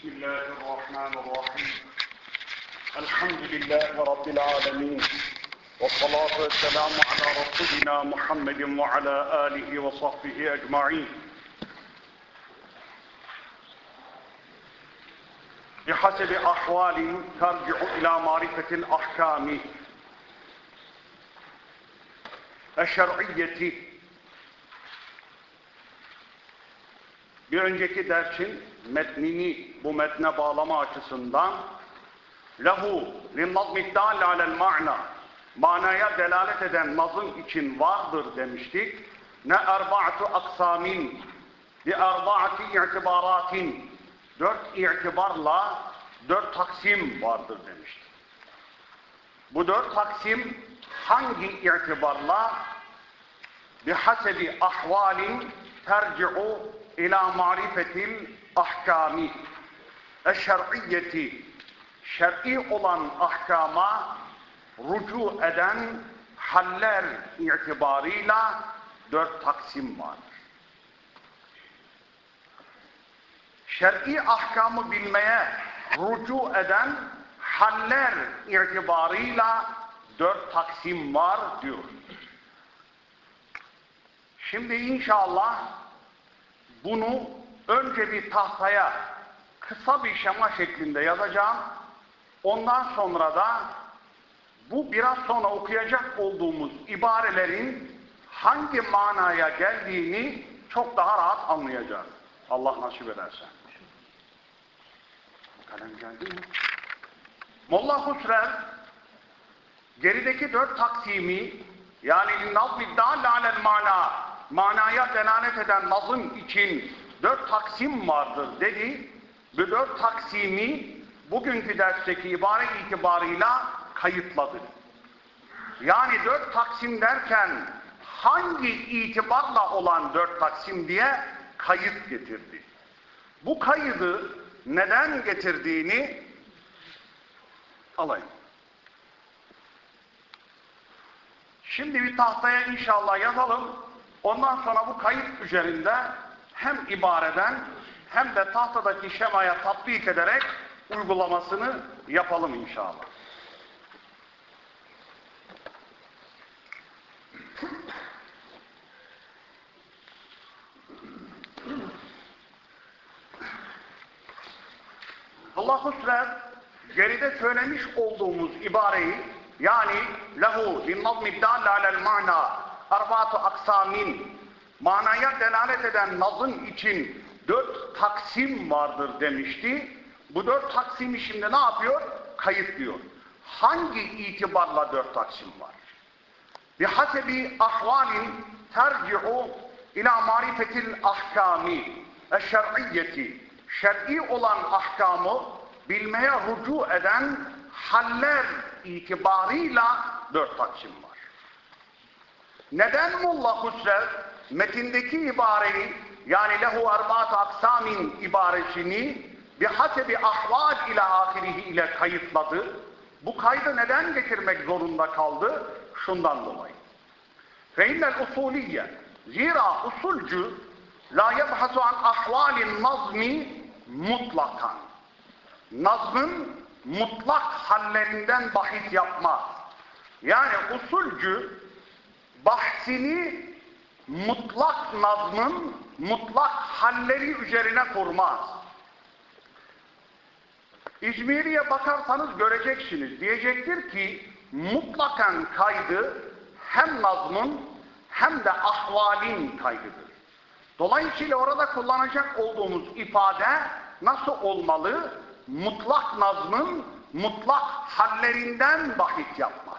بسم الله الرحمن الرحيم. الحمد لله رب العالمين والصلاة والسلام على رسولنا محمد وعلى آله وصحبه أجمعين. بحسب أحوال ترجع إلى معرفة الأحكام الشرعية Bir önceki dersin metnini bu metne bağlama açısından lehu linnazmiddâli alel ma'na manaya delalet eden nazım için vardır demiştik. Ne erba'atu aksamin bi erba'ati i'tibaratin dört itibarla dört taksim vardır demiştik. Bu dört taksim hangi itibarla bihasebi ahvalin terci'u ila marifetil ahkami eşşer'iyyeti şer'i olan ahkama rucu eden haller itibarıyla dört taksim vardır. Şer'i ahkamı bilmeye rucu eden haller itibarıyla dört taksim var diyor. Şimdi inşallah bunu önce bir tahtaya kısa bir şema şeklinde yazacağım. Ondan sonra da bu biraz sonra okuyacak olduğumuz ibarelerin hangi manaya geldiğini çok daha rahat anlayacağız. Allah nasip ederse. Kalem geldi mi? Molla Husrev gerideki dört taksimi yani nazmi dâle alel mana manaya delalet eden nazım için dört taksim vardır dedi. Bu dört taksimi bugünkü dersteki ibare itibarıyla kayıtladı. Yani dört taksim derken hangi itibarla olan dört taksim diye kayıt getirdi. Bu kaydı neden getirdiğini alayım. Şimdi bir tahtaya inşallah yazalım. Ondan sonra bu kayıt üzerinde hem ibareden hem de tahtadaki şemaya tatbik ederek uygulamasını yapalım inşallah. Allah Hüsrev geride söylemiş olduğumuz ibareyi yani lehu linnazmi dâlle alel ma'na arbatu aksamin manaya delalet eden nazım için dört taksim vardır demişti. Bu dört taksimi şimdi ne yapıyor? Kayıtlıyor. Hangi itibarla dört taksim var? Bihasebi ahvalin terci'u ila marifetil ahkami eşşer'iyyeti şer'i olan ahkamı bilmeye rucu eden haller itibarıyla dört taksim var. Neden Molla Husrev metindeki ibareyi yani lehu erbaat aksamin ibaresini bihasebi ahval ile ahirihi ile kayıtladı? Bu kaydı neden getirmek zorunda kaldı? Şundan dolayı. Feinnel usuliyye zira usulcü la yebhasu an ahvalin nazmi mutlakan. Nazmın mutlak hallerinden bahis yapmaz. Yani usulcü bahsini mutlak nazmın mutlak halleri üzerine kurmaz. İzmiri'ye bakarsanız göreceksiniz. Diyecektir ki mutlakan kaydı hem nazmın hem de ahvalin kaydıdır. Dolayısıyla orada kullanacak olduğumuz ifade nasıl olmalı? Mutlak nazmın mutlak hallerinden bahis yapmaz.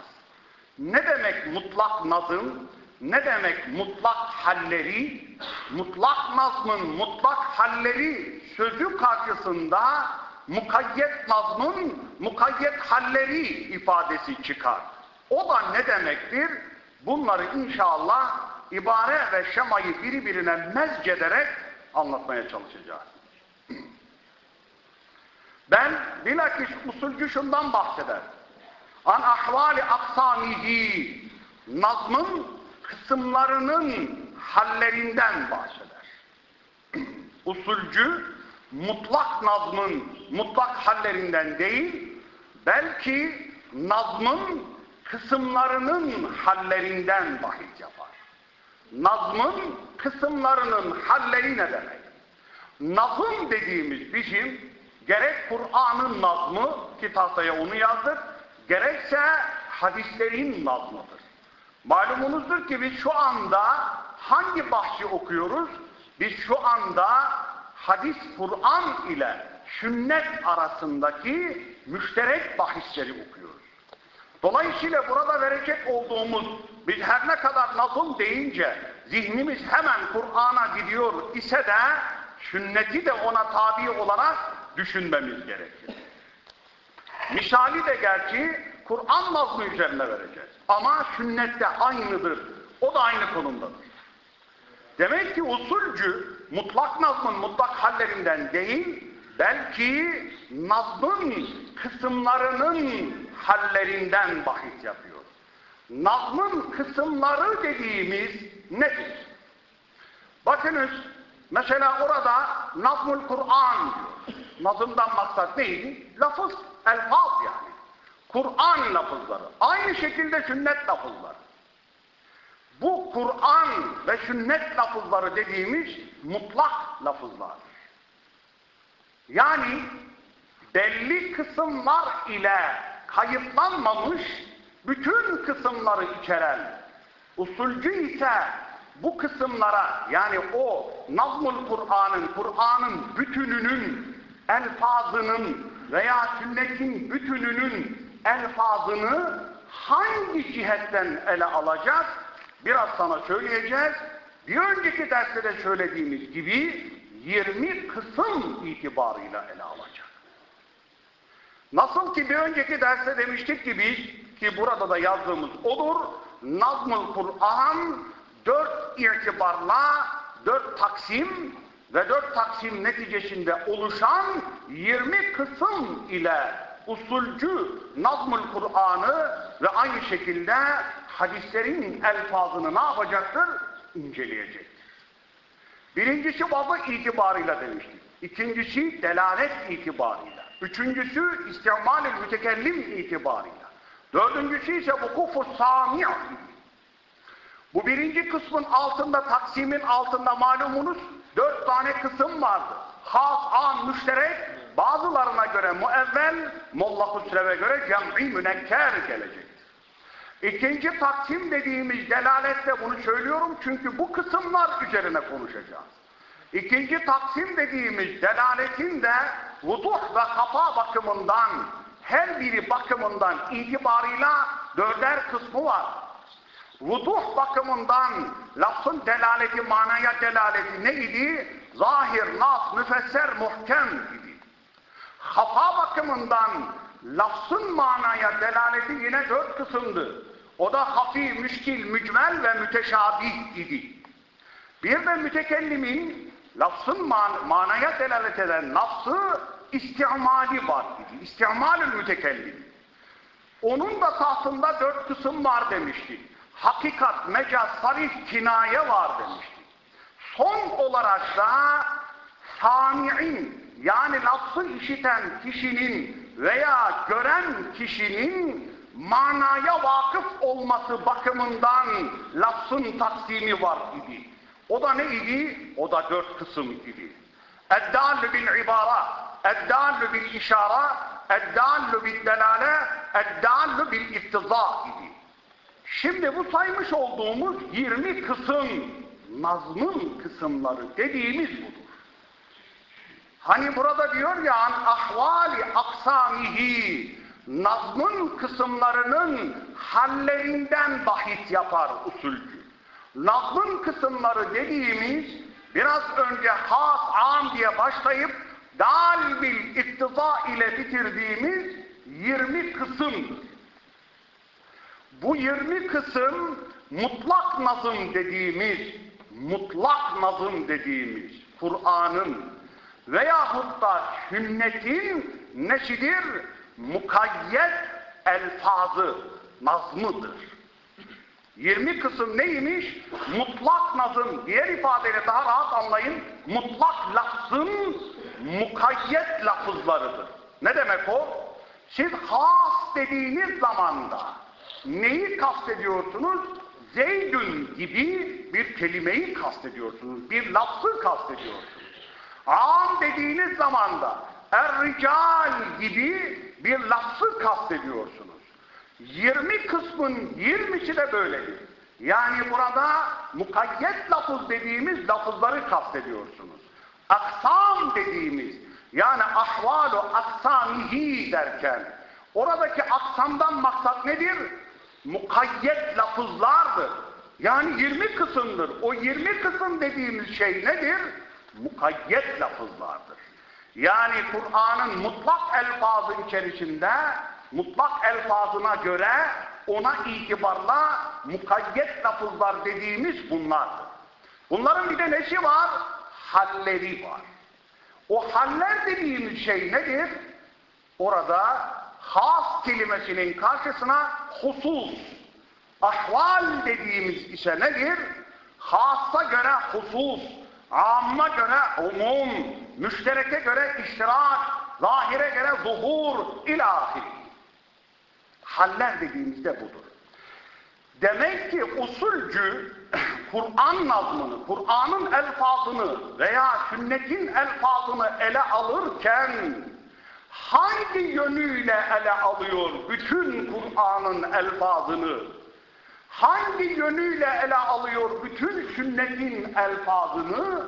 Ne demek mutlak nazım? Ne demek mutlak halleri? Mutlak nazmın mutlak halleri sözü karşısında mukayyet nazmın mukayyet halleri ifadesi çıkar. O da ne demektir? Bunları inşallah ibare ve şemayı birbirine mezcederek anlatmaya çalışacağız. Ben bilakis usulcü şundan bahseder. An ahvali aksamihi nazmın kısımlarının hallerinden bahseder. Usulcü mutlak nazmın mutlak hallerinden değil, belki nazmın kısımlarının hallerinden bahis yapar. Nazmın kısımlarının halleri ne demek? Nazım dediğimiz bizim gerek Kur'an'ın nazmı ki tahtaya onu yazdık, gerekse hadislerin nazmıdır. Malumunuzdur ki biz şu anda hangi bahsi okuyoruz? Biz şu anda hadis Kur'an ile sünnet arasındaki müşterek bahisleri okuyoruz. Dolayısıyla burada verecek olduğumuz biz her ne kadar nazım deyince zihnimiz hemen Kur'an'a gidiyor ise de sünneti de ona tabi olarak düşünmemiz gerekir. Misali de gerçi Kur'an nazmı üzerine vereceğiz. Ama sünnette aynıdır. O da aynı konumdadır. Demek ki usulcü mutlak nazmın mutlak hallerinden değil, belki nazmın kısımlarının hallerinden bahis yapıyor. Nazmın kısımları dediğimiz nedir? Bakınız, mesela orada Nazmul Kur'an diyor. Nazımdan maksat neydi? Lafız, elfaz yani. Kur'an lafızları. Aynı şekilde sünnet lafızları. Bu Kur'an ve sünnet lafızları dediğimiz mutlak lafızlar. Yani belli kısımlar ile kayıtlanmamış bütün kısımları içeren usulcü ise bu kısımlara yani o Nazmul Kur'an'ın, Kur'an'ın bütününün, elfazının veya sünnetin bütününün elfazını hangi cihetten ele alacağız? Biraz sana söyleyeceğiz. Bir önceki derste de söylediğimiz gibi 20 kısım itibarıyla ele alacak. Nasıl ki bir önceki derste demiştik ki biz, ki burada da yazdığımız olur, Nazmul Kur'an dört itibarla, dört taksim ve dört taksim neticesinde oluşan 20 kısım ile usulcü Nazmul Kur'an'ı ve aynı şekilde hadislerin elfazını ne yapacaktır? İnceleyecektir. Birincisi babı itibarıyla demiştik. İkincisi delalet itibarıyla. Üçüncüsü istimal-i mütekellim itibarıyla. Dördüncüsü ise vukufu sami' Bu birinci kısmın altında, taksimin altında malumunuz dört tane kısım vardı. Has, an, müşterek, bazılarına göre muevvel, Molla Husrev'e göre cem'i münekker gelecektir. İkinci taksim dediğimiz delalette bunu söylüyorum çünkü bu kısımlar üzerine konuşacağız. İkinci taksim dediğimiz delaletin de vuduh ve kafa bakımından her biri bakımından itibarıyla dörder kısmı var. Vuduh bakımından lafzın delaleti, manaya delaleti ne idi? Zahir, nas, müfesser, muhkem idi. Kafa bakımından lafzın manaya delaleti yine dört kısımdı. O da hafi, müşkil, mücmel ve müteşabih idi. Bir de mütekellimin lafzın man manaya delalet eden nafsı istimali var idi. İstimalül mütekellim. Onun da tahtında dört kısım var demiştik. Hakikat, mecaz, sarih, kinaye var demiştik. Son olarak da sami'in yani lafzı işiten kişinin veya gören kişinin manaya vakıf olması bakımından lafzın taksimi var idi. O da ne idi? O da dört kısım idi. Eddallü bil ibara, eddallü bil işara, eddallü bil delale, eddallü bil iftiza idi. Şimdi bu saymış olduğumuz 20 kısım nazmın kısımları dediğimiz budur. Hani burada diyor ya ahvali aksamihi nazmın kısımlarının hallerinden bahis yapar usulcü. Nazmın kısımları dediğimiz biraz önce has am diye başlayıp dal bil iktiza ile bitirdiğimiz 20 kısımdır. Bu 20 kısım mutlak nazım dediğimiz, mutlak nazım dediğimiz Kur'an'ın veyahut da sünnetin neşidir? Mukayyet elfazı, nazmıdır. 20 kısım neymiş? Mutlak nazım. Diğer ifadeyle daha rahat anlayın. Mutlak lafzın mukayyet lafızlarıdır. Ne demek o? Siz has dediğiniz zamanda neyi kastediyorsunuz? Zeydün gibi bir kelimeyi kastediyorsunuz. Bir lafzı kastediyorsunuz. Am dediğiniz zamanda er-rical gibi bir lafzı kastediyorsunuz. 20 kısmın 20'si de böyledir. Yani burada mukayyet lafız dediğimiz lafızları kastediyorsunuz. Aksam dediğimiz yani ahvalu aksamihi derken oradaki aksamdan maksat nedir? Mukayyet lafızlardır. Yani 20 kısımdır. O 20 kısım dediğimiz şey nedir? Mukayyet lafızlardır. Yani Kur'an'ın mutlak elfazı içerisinde mutlak elfazına göre ona itibarla mukayyet lafızlar dediğimiz bunlardır. Bunların bir de nesi var? Halleri var. O haller dediğimiz şey nedir? Orada has kelimesinin karşısına husus, ahval dediğimiz ise nedir? Hassa göre husus, amma göre umum, müştereke göre iştirak, zahire göre zuhur, ilahiri. Haller dediğimizde budur. Demek ki usulcü Kur'an nazmını, Kur'an'ın elfazını veya sünnetin elfazını ele alırken hangi yönüyle ele alıyor bütün Kur'an'ın elfazını? Hangi yönüyle ele alıyor bütün sünnetin elfazını?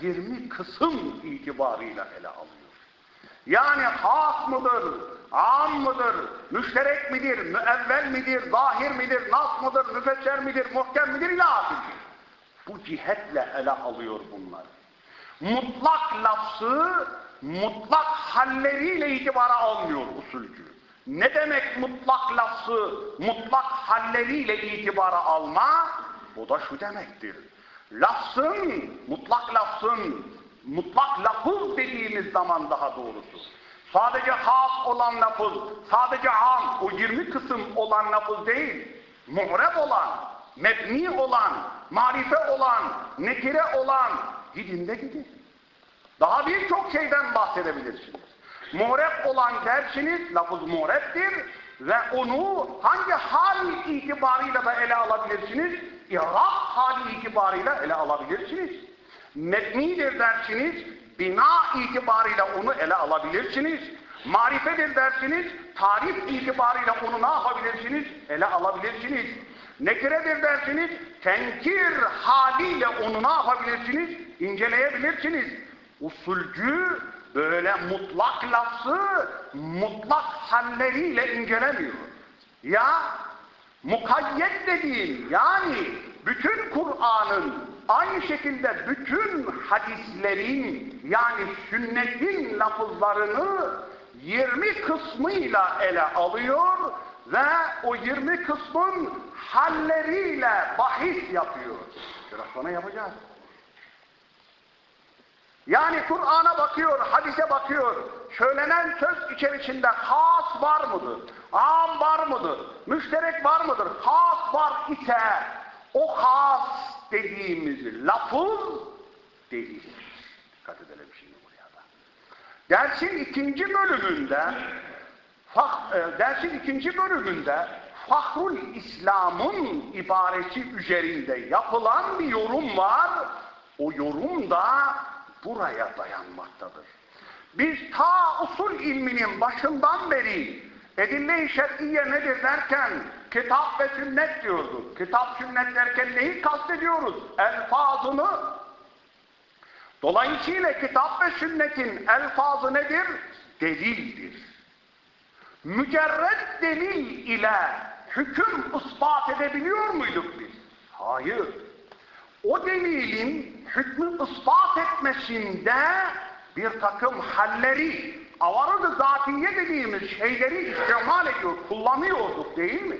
20 kısım itibarıyla ele alıyor. Yani has mıdır, am mıdır, müşterek midir, müevvel midir, zahir midir, nas mıdır, müfesser midir, muhkem midir, ilahir. Bu cihetle ele alıyor bunlar. Mutlak lafzı, mutlak halleriyle itibara almıyor usulcü. Ne demek mutlak lafzı, mutlak halleriyle itibara alma? Bu da şu demektir. Lafzın, mutlak lafzın, mutlak lafız dediğimiz zaman daha doğrusu. Sadece has olan lafız, sadece am, o 20 kısım olan lafız değil. Muhreb olan, mebni olan, marife olan, nekire olan, gidin de gidin. Daha birçok şeyden bahsedebilirsiniz. Muhreb olan dersiniz, lafız muhrebdir ve onu hangi hal itibarıyla da ele alabilirsiniz? İrab hali itibarıyla ele alabilirsiniz. Metnidir dersiniz, bina itibarıyla onu ele alabilirsiniz. Marifedir dersiniz, tarif itibarıyla onu ne yapabilirsiniz? Ele alabilirsiniz. Nekiredir dersiniz, tenkir haliyle onu ne yapabilirsiniz? İnceleyebilirsiniz. Usulcü böyle mutlak lafzı mutlak halleriyle incelemiyor. Ya mukayyet dediğim yani bütün Kur'an'ın aynı şekilde bütün hadislerin yani sünnetin lafızlarını 20 kısmıyla ele alıyor ve o 20 kısmın halleriyle bahis yapıyor. Biraz sonra yapacağız. Yani Kur'an'a bakıyor, hadise bakıyor. Söylenen söz içerisinde has var mıdır? Am var mıdır? Müşterek var mıdır? Has var ise o has dediğimiz lafız değil. Dikkat edelim şimdi buraya da. Dersin ikinci bölümünde fah, e, dersin ikinci bölümünde Fahrul İslam'ın ibaresi üzerinde yapılan bir yorum var. O yorum da buraya dayanmaktadır. Biz ta usul ilminin başından beri edille-i şer'iye nedir derken kitap ve sünnet diyorduk. Kitap sünnet derken neyi kastediyoruz? Elfazını. Dolayısıyla kitap ve sünnetin elfazı nedir? Delildir. Mücerred delil ile hüküm ispat edebiliyor muyduk biz? Hayır. O delilin hükmü ispat etmesinde bir takım halleri, avarı zatiye dediğimiz şeyleri istimal ediyor, kullanıyorduk değil mi?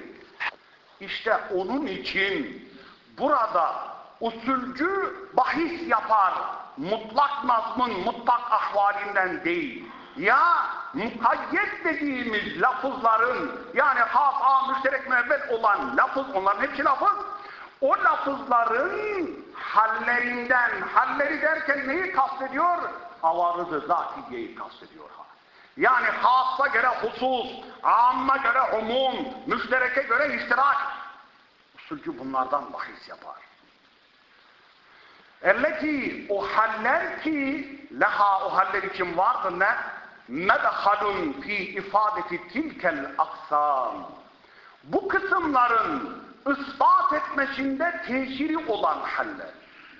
İşte onun için burada usulcü bahis yapar, mutlak nazmın mutlak ahvalinden değil. Ya mukayyet dediğimiz lafızların yani has, a, müşterek, müebbet olan lafız, onların hepsi lafız, o lafızların hallerinden, halleri derken neyi kastediyor? avarıdı zatiyeyi kastediyor. Yani hassa göre husus, amma göre umum, müştereke göre iştirak. Usulcü bunlardan bahis yapar. Elleti o haller ki leha o haller için vardır ne? Medhalun fi ifadeti tilkel aksam. Bu kısımların ispat etmesinde tesiri olan haller.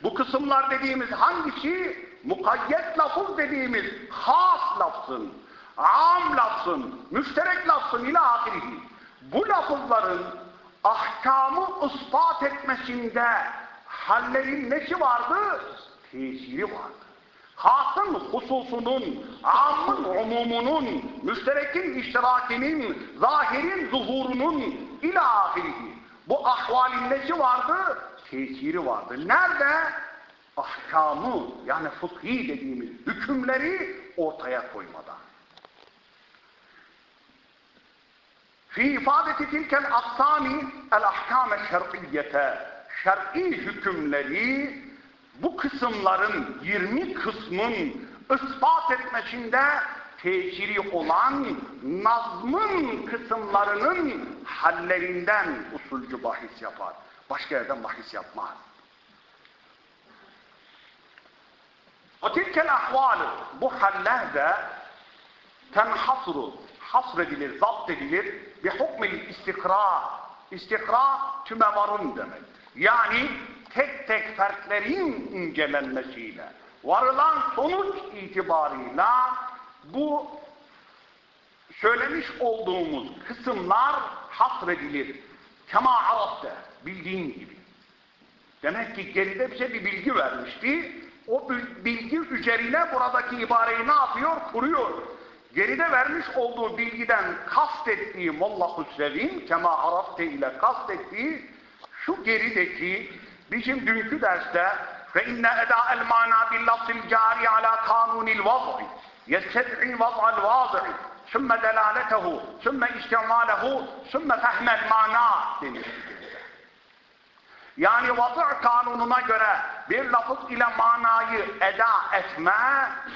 Bu kısımlar dediğimiz hangisi? Mukayyet lafız dediğimiz has lafzın, am lafzın, müşterek lafzın ila ahirihi. Bu lafızların ahkamı ispat etmesinde hallerin nesi vardı? Tesiri vardı. Hasın hususunun, amın umumunun, müşterekin iştirakinin, zahirin zuhurunun ila ahirihi. Bu ahvalin nesi vardı? Tesiri vardı. Nerede? Ahkamı yani fıkhi dediğimiz hükümleri ortaya koymada. Fi ifadeti tilkel aksami el ahkame şer'iyyete şer'i hükümleri bu kısımların 20 kısmın ispat etmesinde tesiri olan nazmın kısımlarının hallerinden usulcu bahis yapar. Başka yerden bahis yapmaz. O tilkel ahvalı bu haller de tenhasru hasredilir, zapt edilir bi hukmil istikra. İstikra tümevarun demektir. Yani tek tek fertlerin incelenmesiyle varılan sonuç itibarıyla bu söylemiş olduğumuz kısımlar hasredilir. Kema arafte bildiğin gibi. Demek ki geride bize bir bilgi vermişti. O bilgi üzerine buradaki ibareyi ne yapıyor? Kuruyor. Geride vermiş olduğu bilgiden kastettiği Mollahu Sevin, kema arafte ile kastettiği şu gerideki bizim dünkü derste fe inne eda el mana bil lafzil cari yested'i vaz'al vaz'i sümme delaletehu sümme istimalehu sümme fehmel mana denir. Yani vazı kanununa göre bir lafız ile manayı eda etme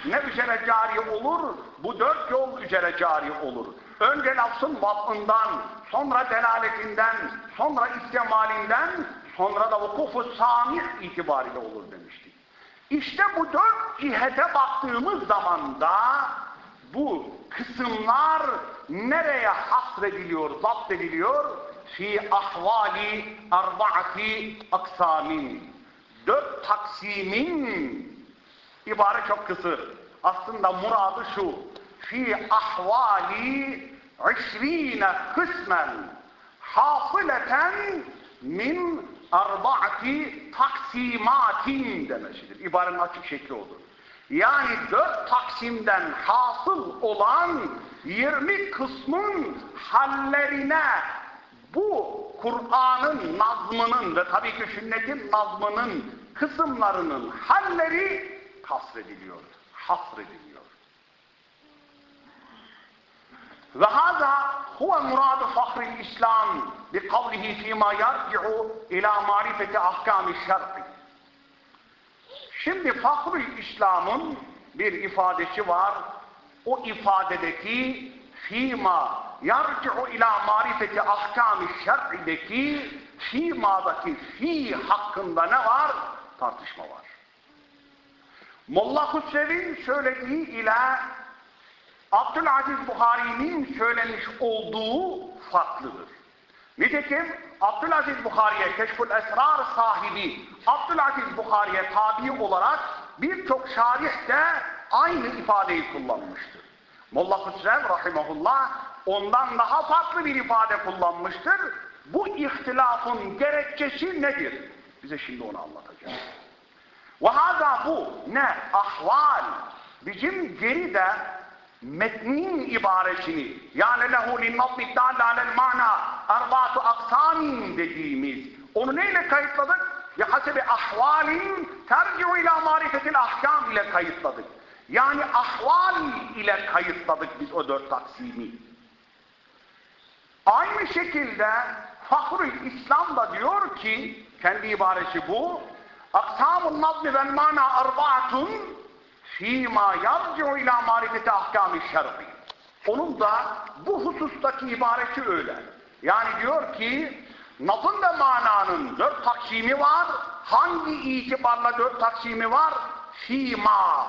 ne üzere cari olur? Bu dört yol üzere cari olur. Önce lafzın vazından, sonra delaletinden, sonra istemalinden, sonra da vukufu sami itibariyle olur demiştik. İşte bu dört cihete baktığımız zaman da bu kısımlar nereye hasrediliyor, zapt ediliyor? Fi ahvali arbaati aksamin. Dört taksimin ibare çok kısır. Aslında muradı şu. Fi ahvali işrine kısmen hafıleten min arbaati taksimatin demesidir. İbarenin açık şekli olur. Yani dört taksimden hasıl olan 20 kısmın hallerine bu Kur'an'ın nazmının ve tabii ki sünnetin nazmının kısımlarının halleri kasrediliyor, hasrediliyor. Ve haza huve muradu fahril İslam bi kavlihi fîmâ yarci'u ila marifeti ahkâmi şer'i. Şimdi fahrül İslam'ın bir ifadesi var. O ifadedeki fîmâ yarci'u ila marifeti ahkâmi şer'ideki fîmâdaki fi hakkında ne var? Tartışma var. Molla Hüsrev'in söylediği ile Abdülaziz Buhari'nin söylemiş olduğu farklıdır. Nitekim Abdülaziz Buhari'ye Keşfül Esrar sahibi Abdülaziz Buhari'ye tabi olarak birçok şarih de aynı ifadeyi kullanmıştır. Molla Hüsrev Rahimahullah ondan daha farklı bir ifade kullanmıştır. Bu ihtilafın gerekçesi nedir? Bize şimdi onu anlatacak. Ve haza bu ne? Ahval. Bizim geride metnin ibaresini yani lehu dallâlel mana arbatu aksamin dediğimiz onu neyle kayıtladık? Ya hasebi ahvalin tercihu ila marifetil ahkam ile kayıtladık. Yani ahval ile kayıtladık biz o dört taksimi. Aynı şekilde Fahrül İslam da diyor ki kendi ibaresi bu Aksamun nazmi vel mana arbaatun fîmâ yarci'u ilâ marifeti ahkâmi şer'i. Onun da bu husustaki ibareti öyle. Yani diyor ki nazım ve mananın dört taksimi var. Hangi itibarla dört taksimi var? Fîmâ.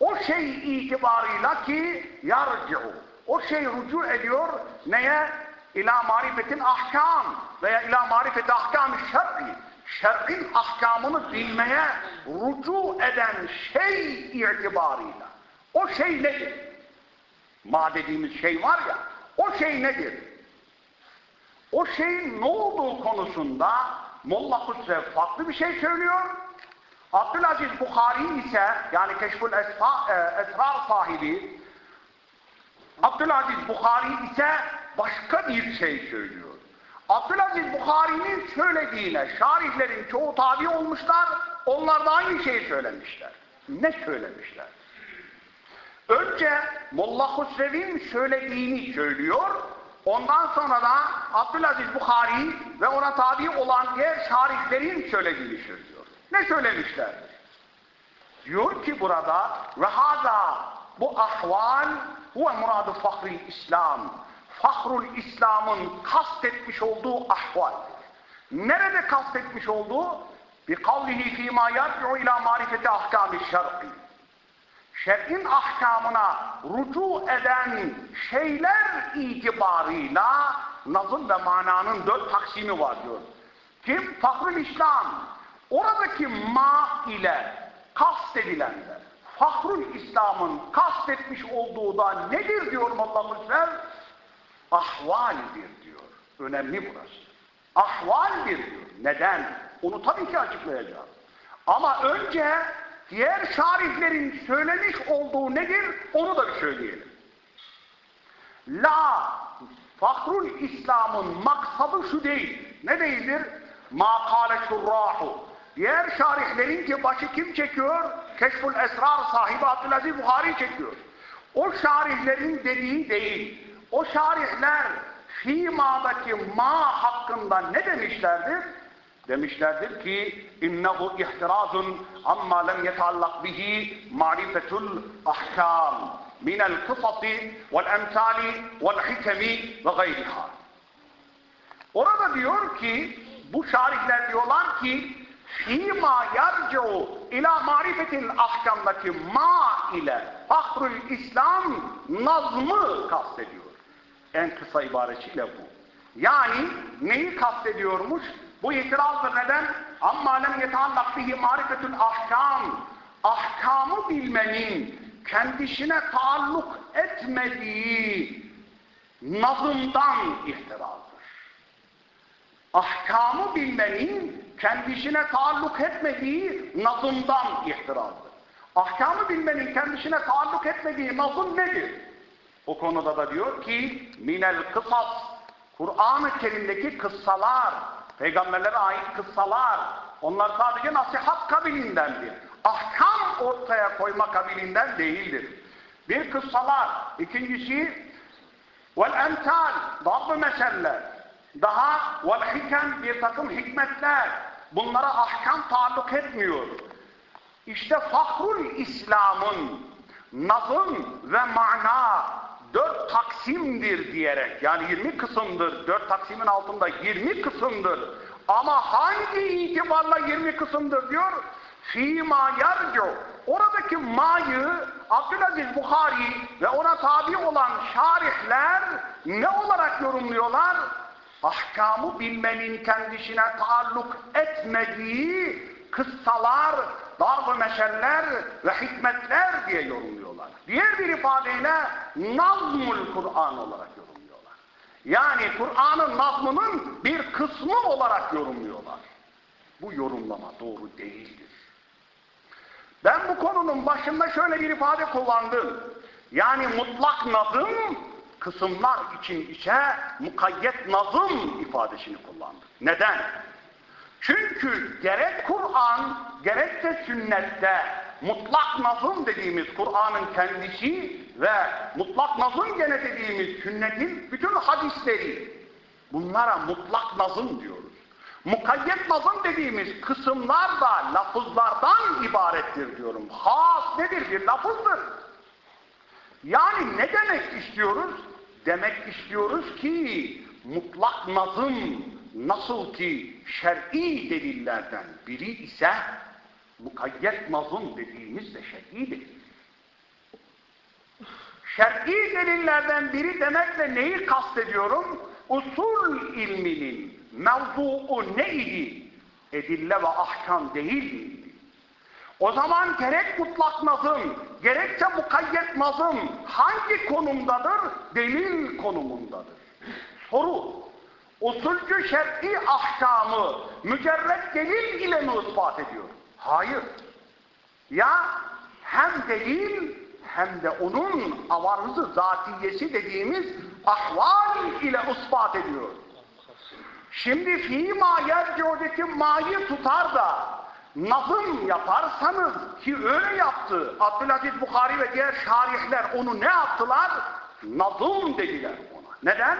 O şey itibarıyla ki yarci'u. O şey rücu ediyor neye? İlâ marifetin ahkam veya ilâ marifeti ahkam şer'i. Şer'in ahkamını bilmeye rücu eden şey itibarıyla. O şey nedir? Ma dediğimiz şey var ya, o şey nedir? O şeyin ne olduğu konusunda Molla Hüsrev farklı bir şey söylüyor. Abdülaziz Bukhari ise yani Keşfül Esra, e, Esrar sahibi Abdülaziz Bukhari ise başka bir şey söylüyor. Abdülaziz Bukhari'nin söylediğine şarihlerin çoğu tabi olmuşlar, onlar da aynı şeyi söylemişler. Ne söylemişler? Önce Molla Hüsrev'in söylediğini söylüyor, ondan sonra da Abdülaziz Bukhari ve ona tabi olan diğer şarihlerin söylediğini söylüyor. Ne söylemişlerdir? Diyor ki burada ve haza bu ahval huve muradu fahri İslam. Fahrul İslam'ın kastetmiş olduğu ahvaldir. Nerede kastetmiş olduğu? Bi kavlihi fîmâ yad'u ilâ marifeti ahkâmi şer'i. Şer'in ahkamına rücu eden şeyler itibarıyla nazım ve mananın dört taksimi var diyor. Kim? Fahrul İslam. Oradaki ma ile kastedilenler. Fahrul İslam'ın kastetmiş olduğu da nedir diyor Molla Müsel? Ahvaldir diyor. Önemli burası. Ahvaldir diyor. Neden? Onu tabii ki açıklayacağım. Ama önce diğer şarihlerin söylemiş olduğu nedir? Onu da bir söyleyelim. La Fahrul İslam'ın maksadı şu değil. Ne değildir? Ma kâle şurrahu. Diğer şarihlerin ki başı kim çekiyor? Keşful Esrar sahibi Abdülaziz Buhari çekiyor. O şarihlerin dediği değil. O şarihler Fîma'daki ma hakkında ne demişlerdir? Demişlerdir ki innehu ihtirazun amma lem yetallak bihi marifetul ahkam minel kısati vel emsali vel hikemi ve gayriha. Orada diyor ki bu şarihler diyorlar ki fîmâ yarci'u ila marifetil ahkamdaki ma ile fahrül İslam nazmı kastediyor. En kısa ibaresiyle bu. Yani neyi kastediyormuş? Bu itirazdır neden? Amma lem yetallak bihi marifetül ahkam. Ahkamı bilmenin kendisine taalluk etmediği nazımdan ihtirazdır. Ahkamı bilmenin kendisine taalluk etmediği nazımdan ihtirazdır. Ahkamı bilmenin kendisine taalluk etmediği nazım nedir? O konuda da diyor ki minel kısas Kur'an-ı Kerim'deki kıssalar peygamberlere ait kıssalar onlar sadece nasihat kabilindendir. Ahkam ortaya koyma kabilinden değildir. Bir kıssalar, ikincisi vel emsal, bazı meseleler, daha vel hikem bir takım hikmetler, bunlara ahkam taalluk etmiyor. İşte Fahrul İslam'ın nazım ve mana dört taksimdir diyerek yani 20 kısımdır. Dört taksimin altında 20 kısımdır. Ama hangi itibarla 20 kısımdır diyor? Fîmâ yarcu. Oradaki ma'yı Abdülaziz Bukhari ve ona tabi olan şarihler ne olarak yorumluyorlar? Ahkamı bilmenin kendisine taalluk etmediği kıssalar, darb-ı meşeller ve hikmetler diye yorumluyorlar. Diğer bir ifadeyle nazmul Kur'an olarak yorumluyorlar. Yani Kur'an'ın nazmının bir kısmı olarak yorumluyorlar. Bu yorumlama doğru değildir. Ben bu konunun başında şöyle bir ifade kullandım. Yani mutlak nazım kısımlar için ise mukayyet nazım ifadesini kullandım. Neden? Çünkü gerek Kur'an gerekse sünnette mutlak nazım dediğimiz Kur'an'ın kendisi ve mutlak nazım gene dediğimiz sünnetin bütün hadisleri bunlara mutlak nazım diyoruz. Mukayyet nazım dediğimiz kısımlar da lafızlardan ibarettir diyorum. Has nedir? Bir lafızdır. Yani ne demek istiyoruz? Demek istiyoruz ki mutlak nazım nasıl ki şer'i delillerden biri ise mukayyet nazım dediğimiz de şer'i delil. Şer'i delillerden biri demekle neyi kastediyorum? Usul ilminin mevzuu neydi? Edille ve ahkam değil miydi? O zaman gerek mutlak nazım, gerekse mukayyet nazım hangi konumdadır? Delil konumundadır. Soru, usulcü şer'i ahkamı mücerret delil ile mi ispat ediyor? Hayır. Ya hem delil hem de onun avarızı zatiyesi dediğimiz ahval ile ispat ediyor. Şimdi fiima yerciodaki ma'yı tutar da nazım yaparsanız ki öyle yaptı. Abdülaziz Bukhari ve diğer şarihler onu ne yaptılar? Nazım dediler ona. Neden?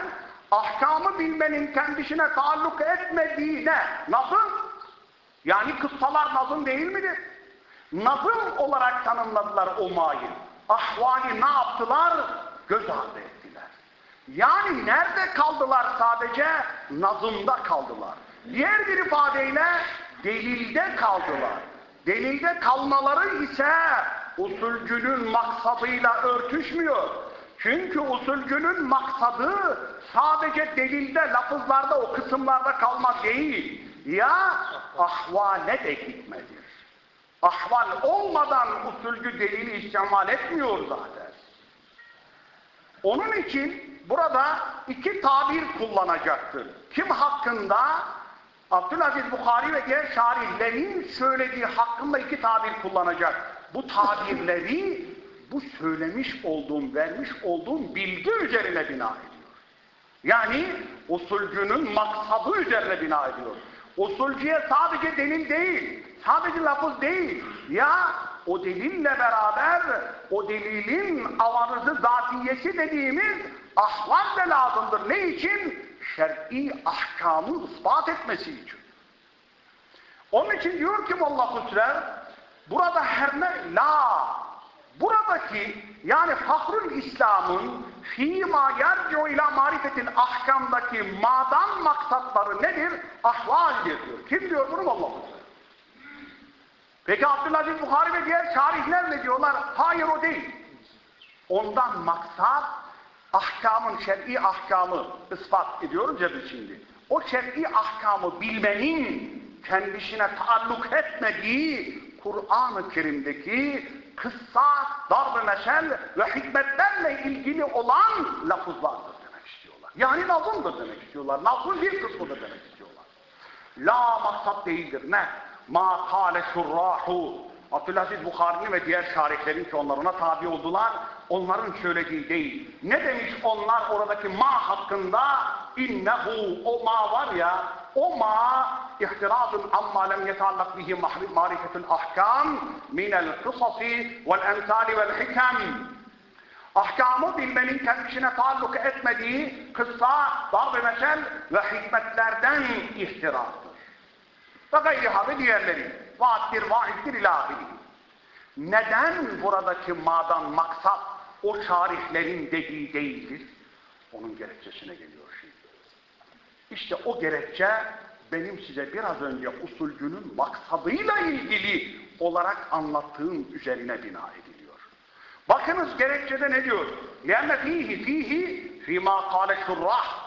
Ahkamı bilmenin kendisine taalluk etmediğine nazım yani kıssalar nazım değil midir? Nazım olarak tanımladılar o mayı. Ahvali ne yaptılar? Göz ardı ettiler. Yani nerede kaldılar sadece? Nazımda kaldılar. Diğer bir ifadeyle delilde kaldılar. Delilde kalmaları ise usulcünün maksadıyla örtüşmüyor. Çünkü usulcünün maksadı sadece delilde, lafızlarda, o kısımlarda kalmak değil. Ya ahvale de gitmedir. Ahval olmadan usulcü delili istemal etmiyor zaten. Onun için burada iki tabir kullanacaktır. Kim hakkında? Abdülaziz Bukhari ve diğer şarihlerin söylediği hakkında iki tabir kullanacak. Bu tabirleri bu söylemiş olduğum, vermiş olduğum bilgi üzerine bina ediyor. Yani usulcünün maksadı üzerine bina ediyor. Usulcüye sadece delil değil, sadece lafız değil. Ya o delille beraber o delilin avarızı zatiyesi dediğimiz ahval de lazımdır. Ne için? Şer'i ahkamı ispat etmesi için. Onun için diyor ki Allahu Teala burada her ne la buradaki yani Fahrul İslam'ın fîmâ yerci'u ila marifetin ahkamdaki madan maksatları nedir? Ahvaldir diyor. Kim diyor bunu? Teala. Peki Abdülaziz Bukhari ve diğer şarihler ne diyorlar? Hayır o değil. Ondan maksat ahkamın, şer'i ahkamı ispat ediyoruz ya şimdi. O şer'i ahkamı bilmenin kendisine taalluk etmediği Kur'an-ı Kerim'deki kıssa, darb-ı meşel ve hikmetlerle ilgili olan lafızlardır demek istiyorlar. Yani nazımdır demek istiyorlar. Nazmın bir kısmıdır demek istiyorlar. La maksat değildir. Ne? Ma kâle şurrahu Abdülaziz Bukhari'nin ve diğer şarihlerin ki onlar ona tabi oldular. Onların söylediği değil. Ne demiş onlar oradaki ma hakkında? İnnehu o ma var ya o ma ihtirazun amma lem yetallak bihi marifetul ahkam minel kısasi vel emsali vel hikam ahkamı bilmenin kendisine taalluk etmediği kıssa, darb-ı meşel ve hikmetlerden ihtirazdır. Ve gayriha ve diğerleri. Vaattir, vaiddir ilahiri. Neden buradaki madan maksat o şarihlerin dediği değildir? Onun gerekçesine geliyor şimdi. İşte o gerekçe benim size biraz önce usulcünün maksadıyla ilgili olarak anlattığım üzerine bina ediliyor. Bakınız gerekçede ne diyor? لَاَنَّ ف۪يهِ ف۪يهِ ف۪ي قَالَ شُرَّحِ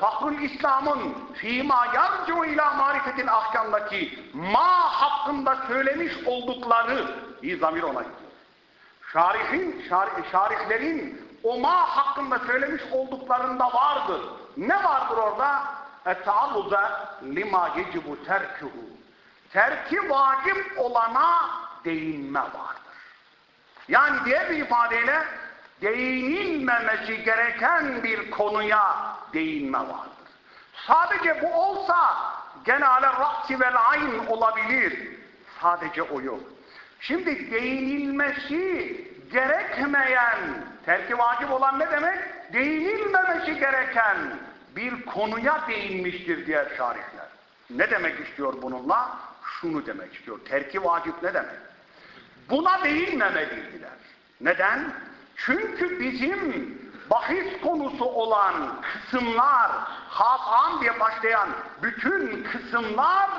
Fahrul İslam'ın fîmâ yarcu ila marifetin ahkamdaki ma hakkında söylemiş oldukları iyi zamir ona gidiyor. Şarihin, şarih, şarihlerin o ma hakkında söylemiş olduklarında vardır. Ne vardır orada? et'aruza lima yecibu terkuhu. Terki vacip olana değinme vardır. Yani diğer bir ifadeyle değinilmemesi gereken bir konuya değinme vardır. Sadece bu olsa gene ala ra'si vel ayn olabilir. Sadece o yok. Şimdi değinilmesi gerekmeyen, terki vacip olan ne demek? Değinilmemesi gereken bir konuya değinmiştir diğer şarihler. Ne demek istiyor bununla? Şunu demek istiyor. Terki vacip ne demek? Buna değinmemeliydiler. Neden? Çünkü bizim bahis konusu olan kısımlar, hasan diye başlayan bütün kısımlar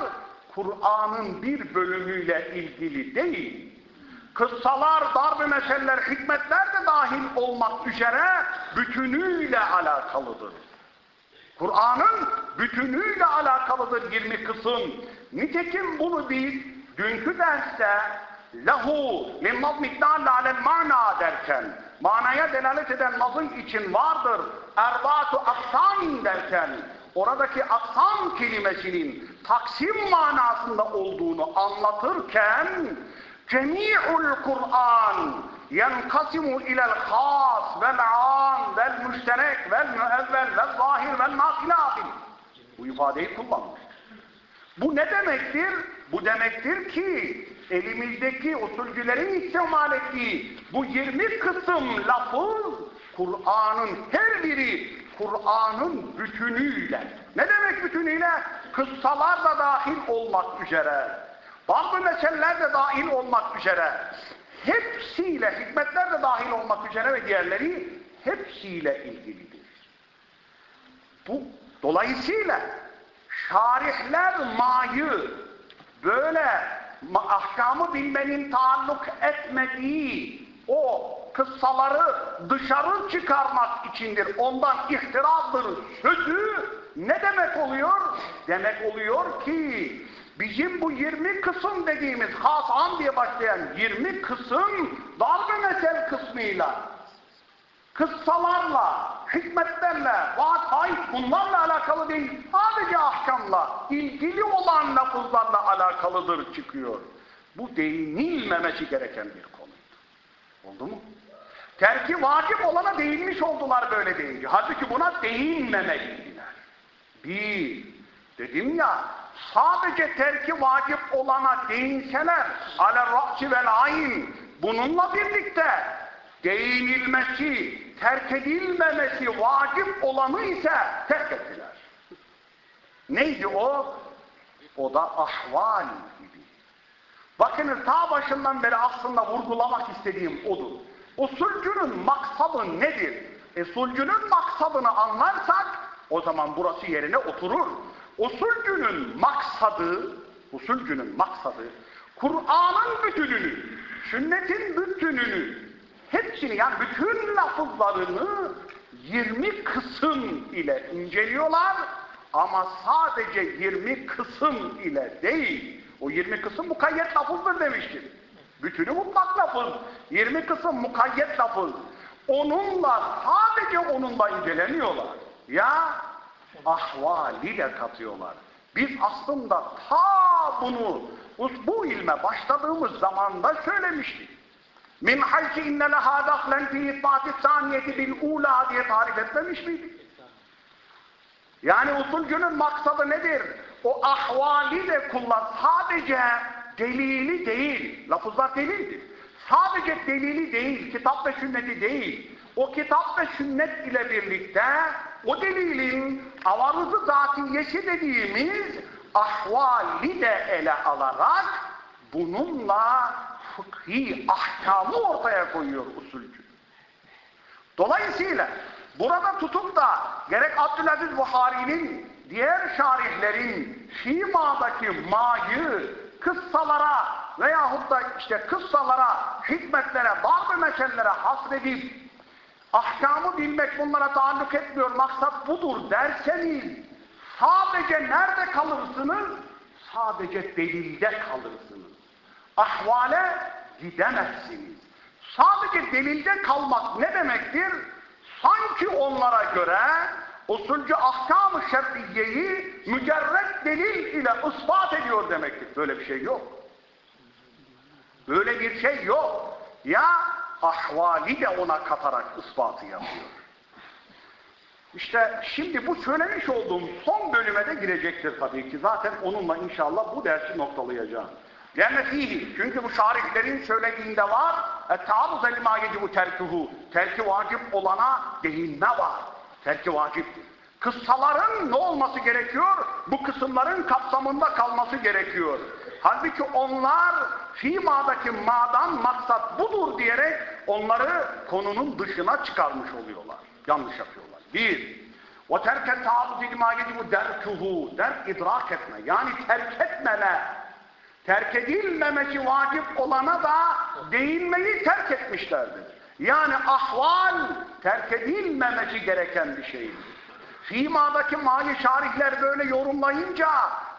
Kur'an'ın bir bölümüyle ilgili değil. Kıssalar, darbe meseleler, hikmetler de dahil olmak üzere bütünüyle alakalıdır. Kur'an'ın bütünüyle alakalıdır 20 kısım. Nitekim bunu biz dünkü derste lehu min mazmiknâlle alel mana derken manaya delalet eden nazım için vardır. Erbatu aksan derken oradaki aksan kelimesinin taksim manasında olduğunu anlatırken cemi'ul Kur'an vel am vel müşterek vel müevvel vel zahir vel nafilatin bu ifadeyi kullanmış. Bu ne demektir? Bu demektir ki elimizdeki usulcülerin istemal ettiği bu 20 kısım lafız Kur'an'ın her biri Kur'an'ın bütünüyle. Ne demek bütünüyle? Kıssalar da dahil olmak üzere. Bazı meseleler de dahil olmak üzere. Hepsiyle, hikmetler de dahil olmak üzere ve diğerleri hepsiyle ilgilidir. Bu dolayısıyla şarihler mayı böyle ahkamı bilmenin taalluk etmediği o kıssaları dışarı çıkarmak içindir. Ondan ihtirazdır sözü ne demek oluyor? Demek oluyor ki bizim bu 20 kısım dediğimiz hasan diye başlayan 20 kısım darbe mesel kısmıyla kıssalarla, hikmetlerle, vaat bunlarla alakalı değil, sadece ahkamla, ilgili olan lafızlarla alakalıdır çıkıyor. Bu değinilmemesi gereken bir konuydu. Oldu mu? Terki vacip olana değinmiş oldular böyle deyince. Halbuki buna değinmemeliydiler. Bir, dedim ya, sadece terki vacip olana değinseler, ale ra'si vel ayn, bununla birlikte değinilmesi, terk edilmemesi vacip olanı ise terk ettiler. Neydi o? O da ahval gibi. Bakınız ta başından beri aslında vurgulamak istediğim odur. Usulcünün maksadı nedir? Usulcünün maksadını anlarsak o zaman burası yerine oturur. Usulcünün maksadı, usulcünün maksadı Kur'an'ın bütününü, sünnetin bütününü hepsini yani bütün lafızlarını 20 kısım ile inceliyorlar ama sadece 20 kısım ile değil. O 20 kısım mukayyet lafızdır demiştim. Bütünü mutlak lafız. 20 kısım mukayyet lafız. Onunla sadece onunla inceleniyorlar. Ya ahvali de katıyorlar. Biz aslında ta bunu bu ilme başladığımız zamanda söylemiştik. Min haysi inne leha daklen fi isbati saniyeti bil ula diye tarif etmemiş miydik? Yani usulcünün maksadı nedir? O ahvali de kullan. Sadece delili değil. Lafızlar delildir. Sadece delili değil, kitap ve sünneti değil. O kitap ve sünnet ile birlikte o delilin avarızı zatiyesi dediğimiz ahvali de ele alarak bununla fıkhi ahkamı ortaya koyuyor usulcü. Dolayısıyla burada tutup da gerek Abdülaziz Buhari'nin diğer şarihlerin Şima'daki mayı kıssalara veyahut da işte kıssalara, hikmetlere, bazı meselelere hasredip ahkamı bilmek bunlara taalluk etmiyor, maksat budur derseniz sadece nerede kalırsınız? Sadece delilde kalırsınız ahvale gidemezsiniz. Sadece delilde kalmak ne demektir? Sanki onlara göre usulcu ahkam-ı şer'iyeyi mücerret delil ile ispat ediyor demektir. Böyle bir şey yok. Böyle bir şey yok. Ya ahvali de ona katarak ispatı yapıyor. İşte şimdi bu söylemiş olduğum son bölüme de girecektir tabii ki. Zaten onunla inşallah bu dersi noktalayacağım. Yennefihi. Çünkü bu şarihlerin söylediğinde var. Ta'aruz elma yecibu terkuhu. Terki vacip olana değinme var. Terki vaciptir. Kıssaların ne olması gerekiyor? Bu kısımların kapsamında kalması gerekiyor. Halbuki onlar fimadaki madan maksat budur diyerek onları konunun dışına çıkarmış oluyorlar. Yanlış yapıyorlar. Bir, وَتَرْكَ تَعَرُضِ لِمَا يَجِبُ دَرْكُهُ Derk idrak etme. Yani terk etmeme. Terk edilmemesi vacip olana da değinmeyi terk etmişlerdir. Yani ahval terk edilmemesi gereken bir şeydir. Fimadaki mali şarihler böyle yorumlayınca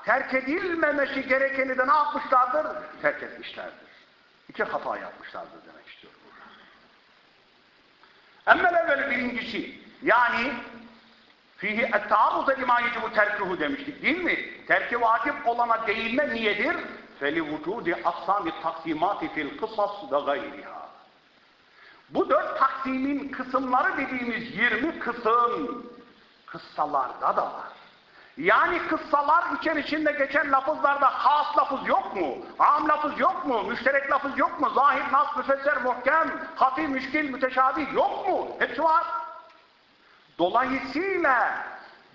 terk edilmemesi gerekeni de ne yapmışlardır? Terk etmişlerdir. İki hata yapmışlardır demek istiyorum. Emmel evvel birincisi yani fihi et-taarruz lima yecibu terkuhu demiştik değil mi? Terki vacip olana değinme niyedir? Feli vücudi aksami taksimati fil kısas ve gayriha. Bu dört taksimin kısımları dediğimiz 20 kısım kıssalarda da var. Yani kıssalar içerisinde geçen lafızlarda has lafız yok mu? Am lafız yok mu? Müşterek lafız yok mu? Zahir, nas, müfesser, muhkem, hafif, müşkil, müteşabih yok mu? Hepsi var. Dolayısıyla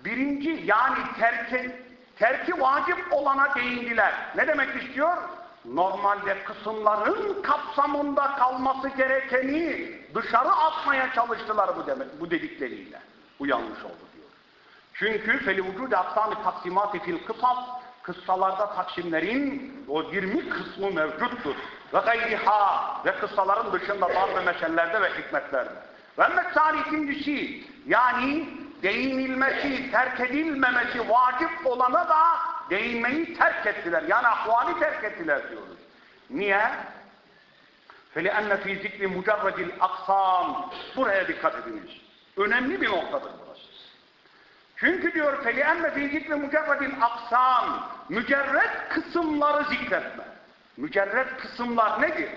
birinci yani terki, terki vacip olana değindiler. Ne demek istiyor? Normalde kısımların kapsamında kalması gerekeni dışarı atmaya çalıştılar bu demek, bu dedikleriyle. Bu yanlış oldu. Çünkü feli vücudu aksami taksimati fil kısas kıssalarda taksimlerin o 20 kısmı mevcuttur. Ve gayriha ve kıssaların dışında bazı meselelerde ve hikmetlerde. Ve mesela ikincisi yani değinilmesi, terk edilmemesi vacip olana da değinmeyi terk ettiler. Yani ahvali terk ettiler diyoruz. Niye? فَلِأَنَّ ف۪ي ذِكْرِ مُجَرَّدِ الْاَقْسَامِ Buraya dikkat ediniz. Önemli bir noktadır burası. Çünkü diyor فَلِأَنَّ ف۪ي ذِكْرِ مُجَرَّدِ الْاقْسَامِ Mücerred kısımları zikretme. Mücerred kısımlar nedir?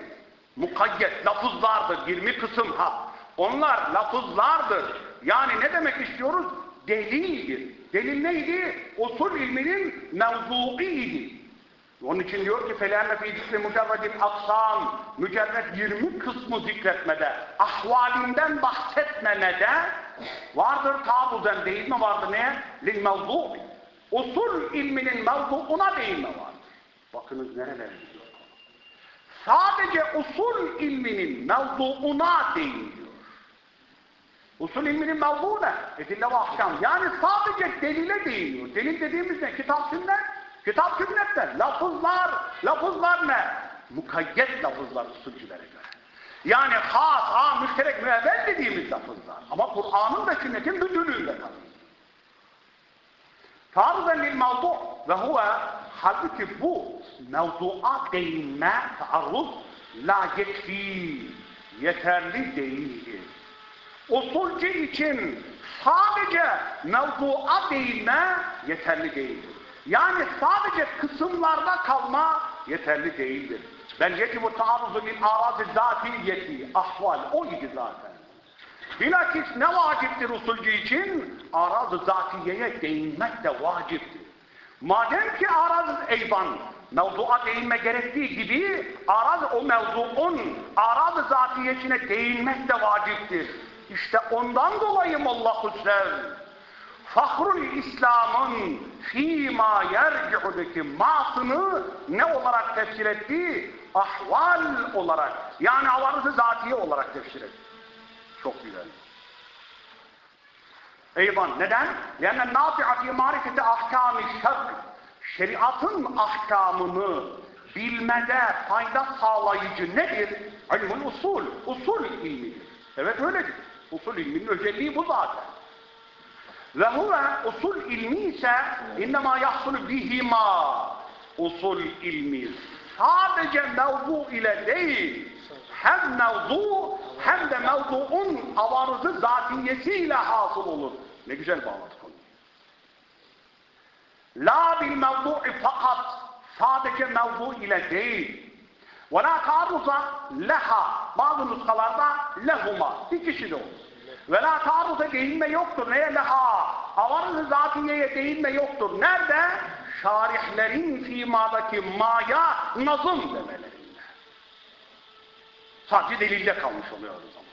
Mukayyet, lafızlardır. 20 kısım ha. Onlar lafızlardır. Yani ne demek istiyoruz? Delildir. Delil neydi? Usul ilminin mevzuiydi. Onun için diyor ki فَلَاَنَّ ف۪ي ذِكْرِ مُجَرَّدِ الْاَقْسَامِ Mücerred 20 kısmı zikretmede, ahvalinden bahsetmemede Vardır tabuden değil mi vardır neye? Lil mevzu'i. Usul ilminin mevzuuna değil mi vardır? Bakınız nerelere gidiyor Sadece usul ilminin mevzuuna değil diyor. Usul ilminin mevzuu ne? Edille ve ahkam. Yani sadece delile değiniyor. Delil dediğimiz ne? Kitap sünnet. Kitap sünnetten. Lafızlar. Lafızlar ne? Mukayyet lafızlar usulcülere göre. Yani has, ha, müşterek, müevvel dediğimiz lafızlar. Ama Kur'an'ın ve sünnetin bütünlüğünde kalıyor. Tarzan lil mevdu ve huve halbuki bu mevdu'a değinme, taarruz la yekfi yeterli değildir. Usulcu için sadece mevdu'a değinme yeterli değildir. Yani sadece kısımlarda kalma yeterli değildir. Bel yecibu taarruzu lil arazi zatiyeti ahval o idi zaten. Bilakis ne vaciptir usulcu için? Araz-ı zatiyeye değinmek de vaciptir. Madem ki araz eyvan mevzuğa değinme gerektiği gibi araz o mevzuun araz-ı zatiyesine değinmek de vaciptir. İşte ondan dolayı Allahu sev Fahrul İslam'ın fîmâ yerci'udaki masını ne olarak tefsir etti? Ahval olarak yani avarızı zatiye olarak tefsir etti. Çok güzel. Eyvan. Neden? Yani nafi'ati marifeti ahkâmi şer'i şeriatın ahkamını bilmede fayda sağlayıcı nedir? İlmul usul. Usul ilmidir. Evet öyledir. Usul ilminin özelliği bu zaten. Ve huve usul ilmi ise innema yahsul bihima usul ilmi sadece mevzu ile değil hem mevzu hem de mevzuun avarızı zatiyesiyle hasıl olur. Ne güzel bağladık onu. La bil mevzu'i fakat sadece mevzu ile değil. Ve la taarruza leha bazı nuskalarda lehuma ikisi de olur. Ve la taarruza değinme yoktur. Neye leha? Avarız-ı zatiyeye değinme yoktur. Nerede? Şarihlerin fimadaki maya nazım demelerinde. Sadece delilde kalmış oluyor o zaman.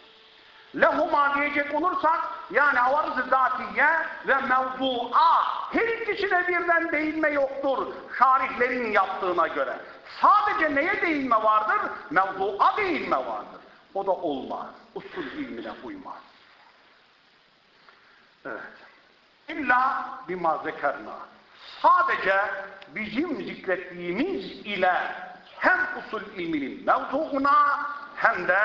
Lehuma diyecek olursak yani avarız zatiye ve mevdu'a her ikisine birden değinme yoktur şarihlerin yaptığına göre. Sadece neye değinme vardır? Mevdu'a değinme vardır. O da olmaz. Usul ilmine uymaz. Evet. İlla bima zekerna. Sadece bizim zikrettiğimiz ile hem usul ilminin mevzuuna hem de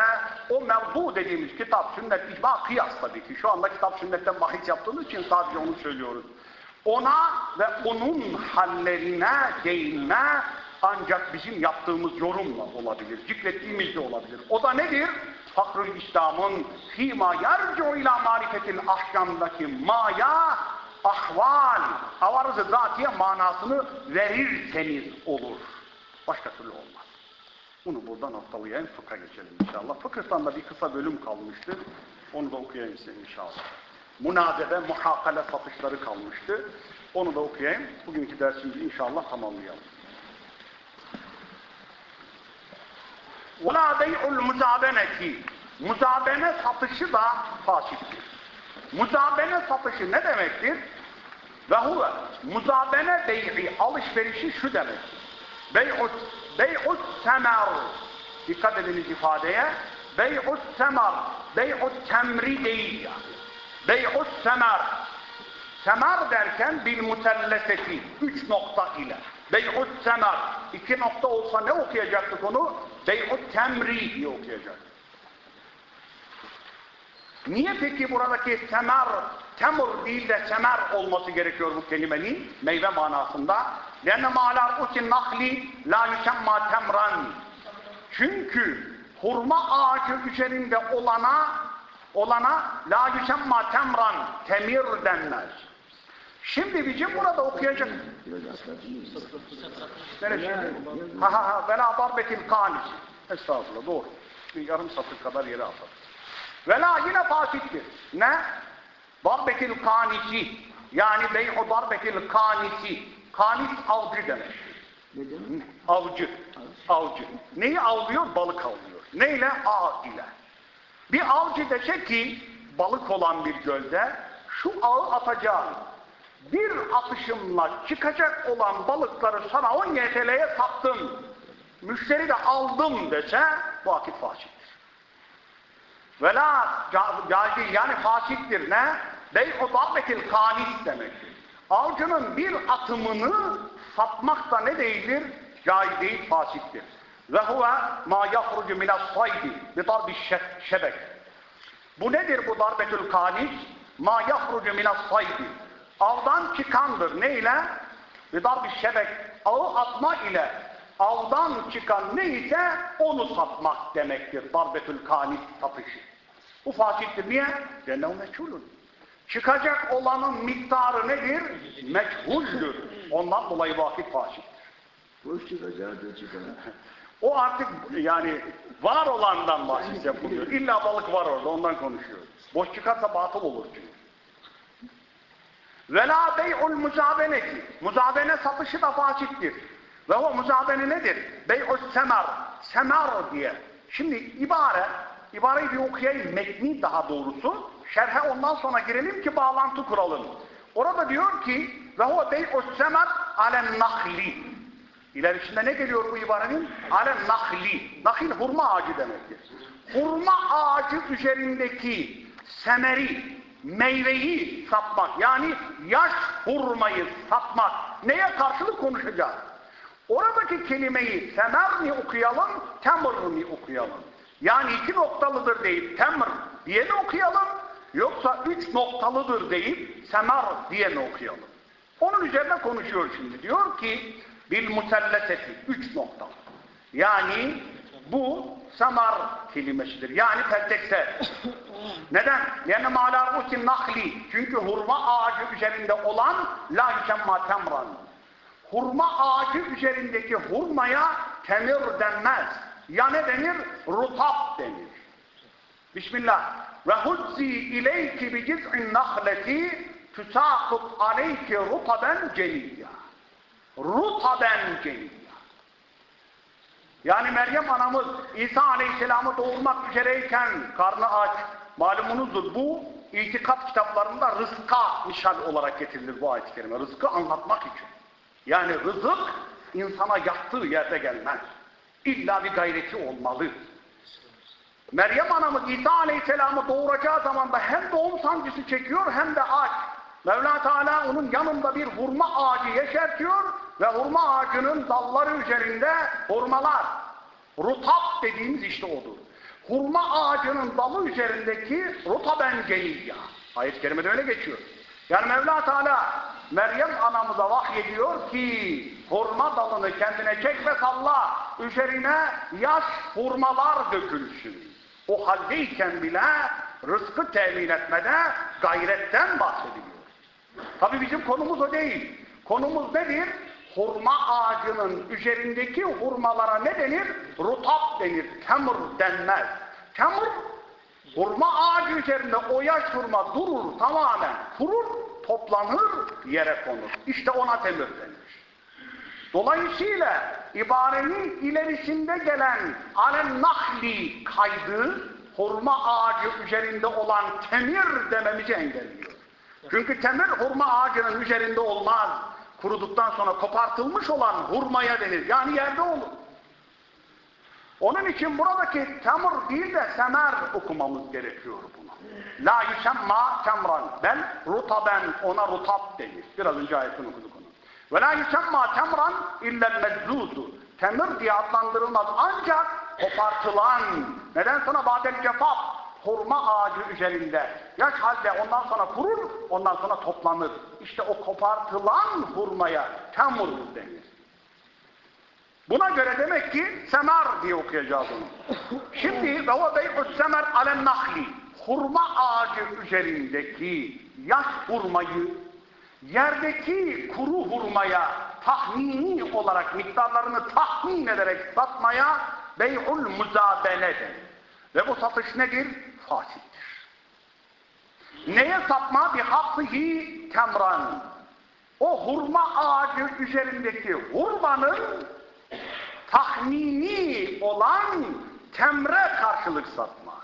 o mevzu dediğimiz kitap, sünnet, icma, kıyas tabii ki. Şu anda kitap sünnetten bahis yaptığımız için sadece onu söylüyoruz. Ona ve onun hallerine değinme ancak bizim yaptığımız yorumla olabilir, zikrettiğimiz de olabilir. O da nedir? Fakrül İslam'ın fîmâ yercu ilâ marifetil ahkamdaki maya ahval, avarızı zatiye manasını verirseniz olur. Başka türlü olmaz. Bunu buradan noktalayayım, fıkha geçelim inşallah. Fıkıhtan da bir kısa bölüm kalmıştı. Onu da okuyayım size inşallah. Münazebe, muhakale satışları kalmıştı. Onu da okuyayım. Bugünkü dersimizi inşallah tamamlayalım. وَلَا بَيْعُ الْمُزَابَنَةِ Muzabene satışı da fasittir. Muzabene satışı ne demektir? Ve huve muzabene bey'i alışverişi şu demektir. Bey'ut bey'ut semer dikkat ediniz ifadeye bey'ut semer bey'ut temri değil yani. Bey'ut semer semer derken bil mutelleseti üç nokta ile bey'ut semer iki nokta olsa ne okuyacaktık onu? Bey'ut temri diye okuyacaktık. Niye peki buradaki semer, temur değil de semer olması gerekiyor bu kelimenin meyve manasında? لَنَّ مَعَلَى رُؤُسِ النَّخْلِ لَا يُسَمَّا temran. Çünkü hurma ağacı üzerinde olana olana la yusemma temran temir denmez. Şimdi bizim burada okuyacak Neresi? Ha ha ha vela darbetil kanis. Estağfurullah doğru. Bir yarım satır kadar yere atar. Vela yine fasittir. Ne? Darbetil kanisi. Yani bey'u darbetil kanisi. Kanis avcı demek? Avcı. Avcı. Neyi avlıyor? Balık avlıyor. Neyle? Ağ ile. Bir avcı dese ki balık olan bir gölde şu ağı atacağım. Bir atışımla çıkacak olan balıkları sana 10 YTL'ye sattım. Müşteri de aldım dese bu vakit faşittir. Vela caiz yani fasiktir ne? Bey'u darbetil kanis demektir. Avcının bir atımını satmak da ne değildir? Caiz değil, fasiktir. Ve huve ma yahrucu minas saydi bi darbi şebek. Bu nedir bu darbetül kanis? Ma yahrucu minas saydi. Avdan çıkandır. Ne ile? Bi darbi şebek. Ağı atma ile avdan çıkan neyse onu satmak demektir. Darbetül kanis satışı. Bu fasittir. Niye? Cennehu meçhulun. Çıkacak olanın miktarı nedir? Meçhuldür. Ondan dolayı vakit fasittir. Boş çıkacağı da çıkar. O artık yani var olandan yapılıyor. İlla balık var orada ondan konuşuyoruz. Boş çıkarsa batıl olur çünkü. Vela bey'ul muzabeneti. Muzabene satışı da fasittir. Ve o muzabene nedir? Bey'ul semer. Semer diye. Şimdi ibare, ibareyi bir okuyayım. Metni daha doğrusu. Şerhe ondan sonra girelim ki bağlantı kuralım. Orada diyor ki ve o bey'ul semer alen nahli. İlerisinde ne geliyor bu ibarenin? Alen nahli. Nahil hurma ağacı demektir. Hurma ağacı üzerindeki semeri, meyveyi satmak. Yani yaş hurmayı satmak. Neye karşılık konuşacağız? Oradaki kelimeyi semer mi okuyalım, temr mi okuyalım? Yani iki noktalıdır deyip temr diye mi okuyalım? Yoksa üç noktalıdır deyip semer diye mi okuyalım? Onun üzerine konuşuyor şimdi. Diyor ki bil muselleseti üç nokta. Yani bu samar kelimesidir. Yani peltekse. Neden? Yani mâlâ rusin nahli. Çünkü hurma ağacı üzerinde olan la yusemma temran. Hurma ağacı üzerindeki hurmaya temir denmez. Ya ne denir? Rutap denir. Bismillah. Ve huzzi ileyki bi ciz'in nahleti tüsâkut aleyki rutaben celiyya. Rutaben celiyya. Yani Meryem anamız İsa Aleyhisselam'ı doğurmak üzereyken karnı aç, malumunuzdur bu itikat kitaplarında rızka nişan olarak getirilir bu ayet-i kerime. Rızkı anlatmak için. Yani rızık insana yattığı yerde gelmez. İlla bir gayreti olmalı. Meryem anamız İsa Aleyhisselam'ı doğuracağı zaman da hem doğum sancısı çekiyor hem de aç. Mevla Teala onun yanında bir hurma ağacı yeşertiyor ve hurma ağacının dalları üzerinde hurmalar. Rutap dediğimiz işte odur. Hurma ağacının dalı üzerindeki rutaben ya. Ayet-i kerimede öyle geçiyor. Yani Mevla Teala Meryem anamıza vahyediyor ki hurma dalını kendine çek ve salla. Üzerine yaş hurmalar dökülsün. O haldeyken bile rızkı temin etmede gayretten bahsediliyor. Tabi bizim konumuz o değil. Konumuz nedir? Hurma ağacının üzerindeki hurmalara ne denir? Rutap denir. Temur denmez. Temur, hurma ağacı üzerinde o yaş hurma durur tamamen. Kurur, toplanır, yere konur. İşte ona temür denir. Dolayısıyla ibarenin ilerisinde gelen alen nahli kaydı hurma ağacı üzerinde olan temir dememizi engelliyor. Çünkü temir hurma ağacının üzerinde olmaz. Kuruduktan sonra kopartılmış olan hurmaya denir. Yani yerde olur. Onun için buradaki temur değil de semer okumamız gerekiyor bunu. La yusemma temran. Ben rutaben ona rutap denir. Biraz önce ayetini okuduk onu. Ve la yusemma temran illel mezzuzu. Temir diye adlandırılmaz ancak kopartılan. Neden sonra badel cefaf? Hurma ağacı üzerinde. Yaş halde ondan sonra kurur, ondan sonra toplanır. İşte o kopartılan hurmaya temur denir. Buna göre demek ki semer diye okuyacağız onu. Şimdi ve o semer alen nahli. Hurma ağacı üzerindeki yaş hurmayı yerdeki kuru hurmaya tahmini olarak miktarlarını tahmin ederek satmaya bey'ul muzabene denir. Ve bu satış nedir? Fasittir. Neye satma? Bir hakkıhi temran. O hurma ağacı üzerindeki hurmanın tahmini olan temre karşılık satma.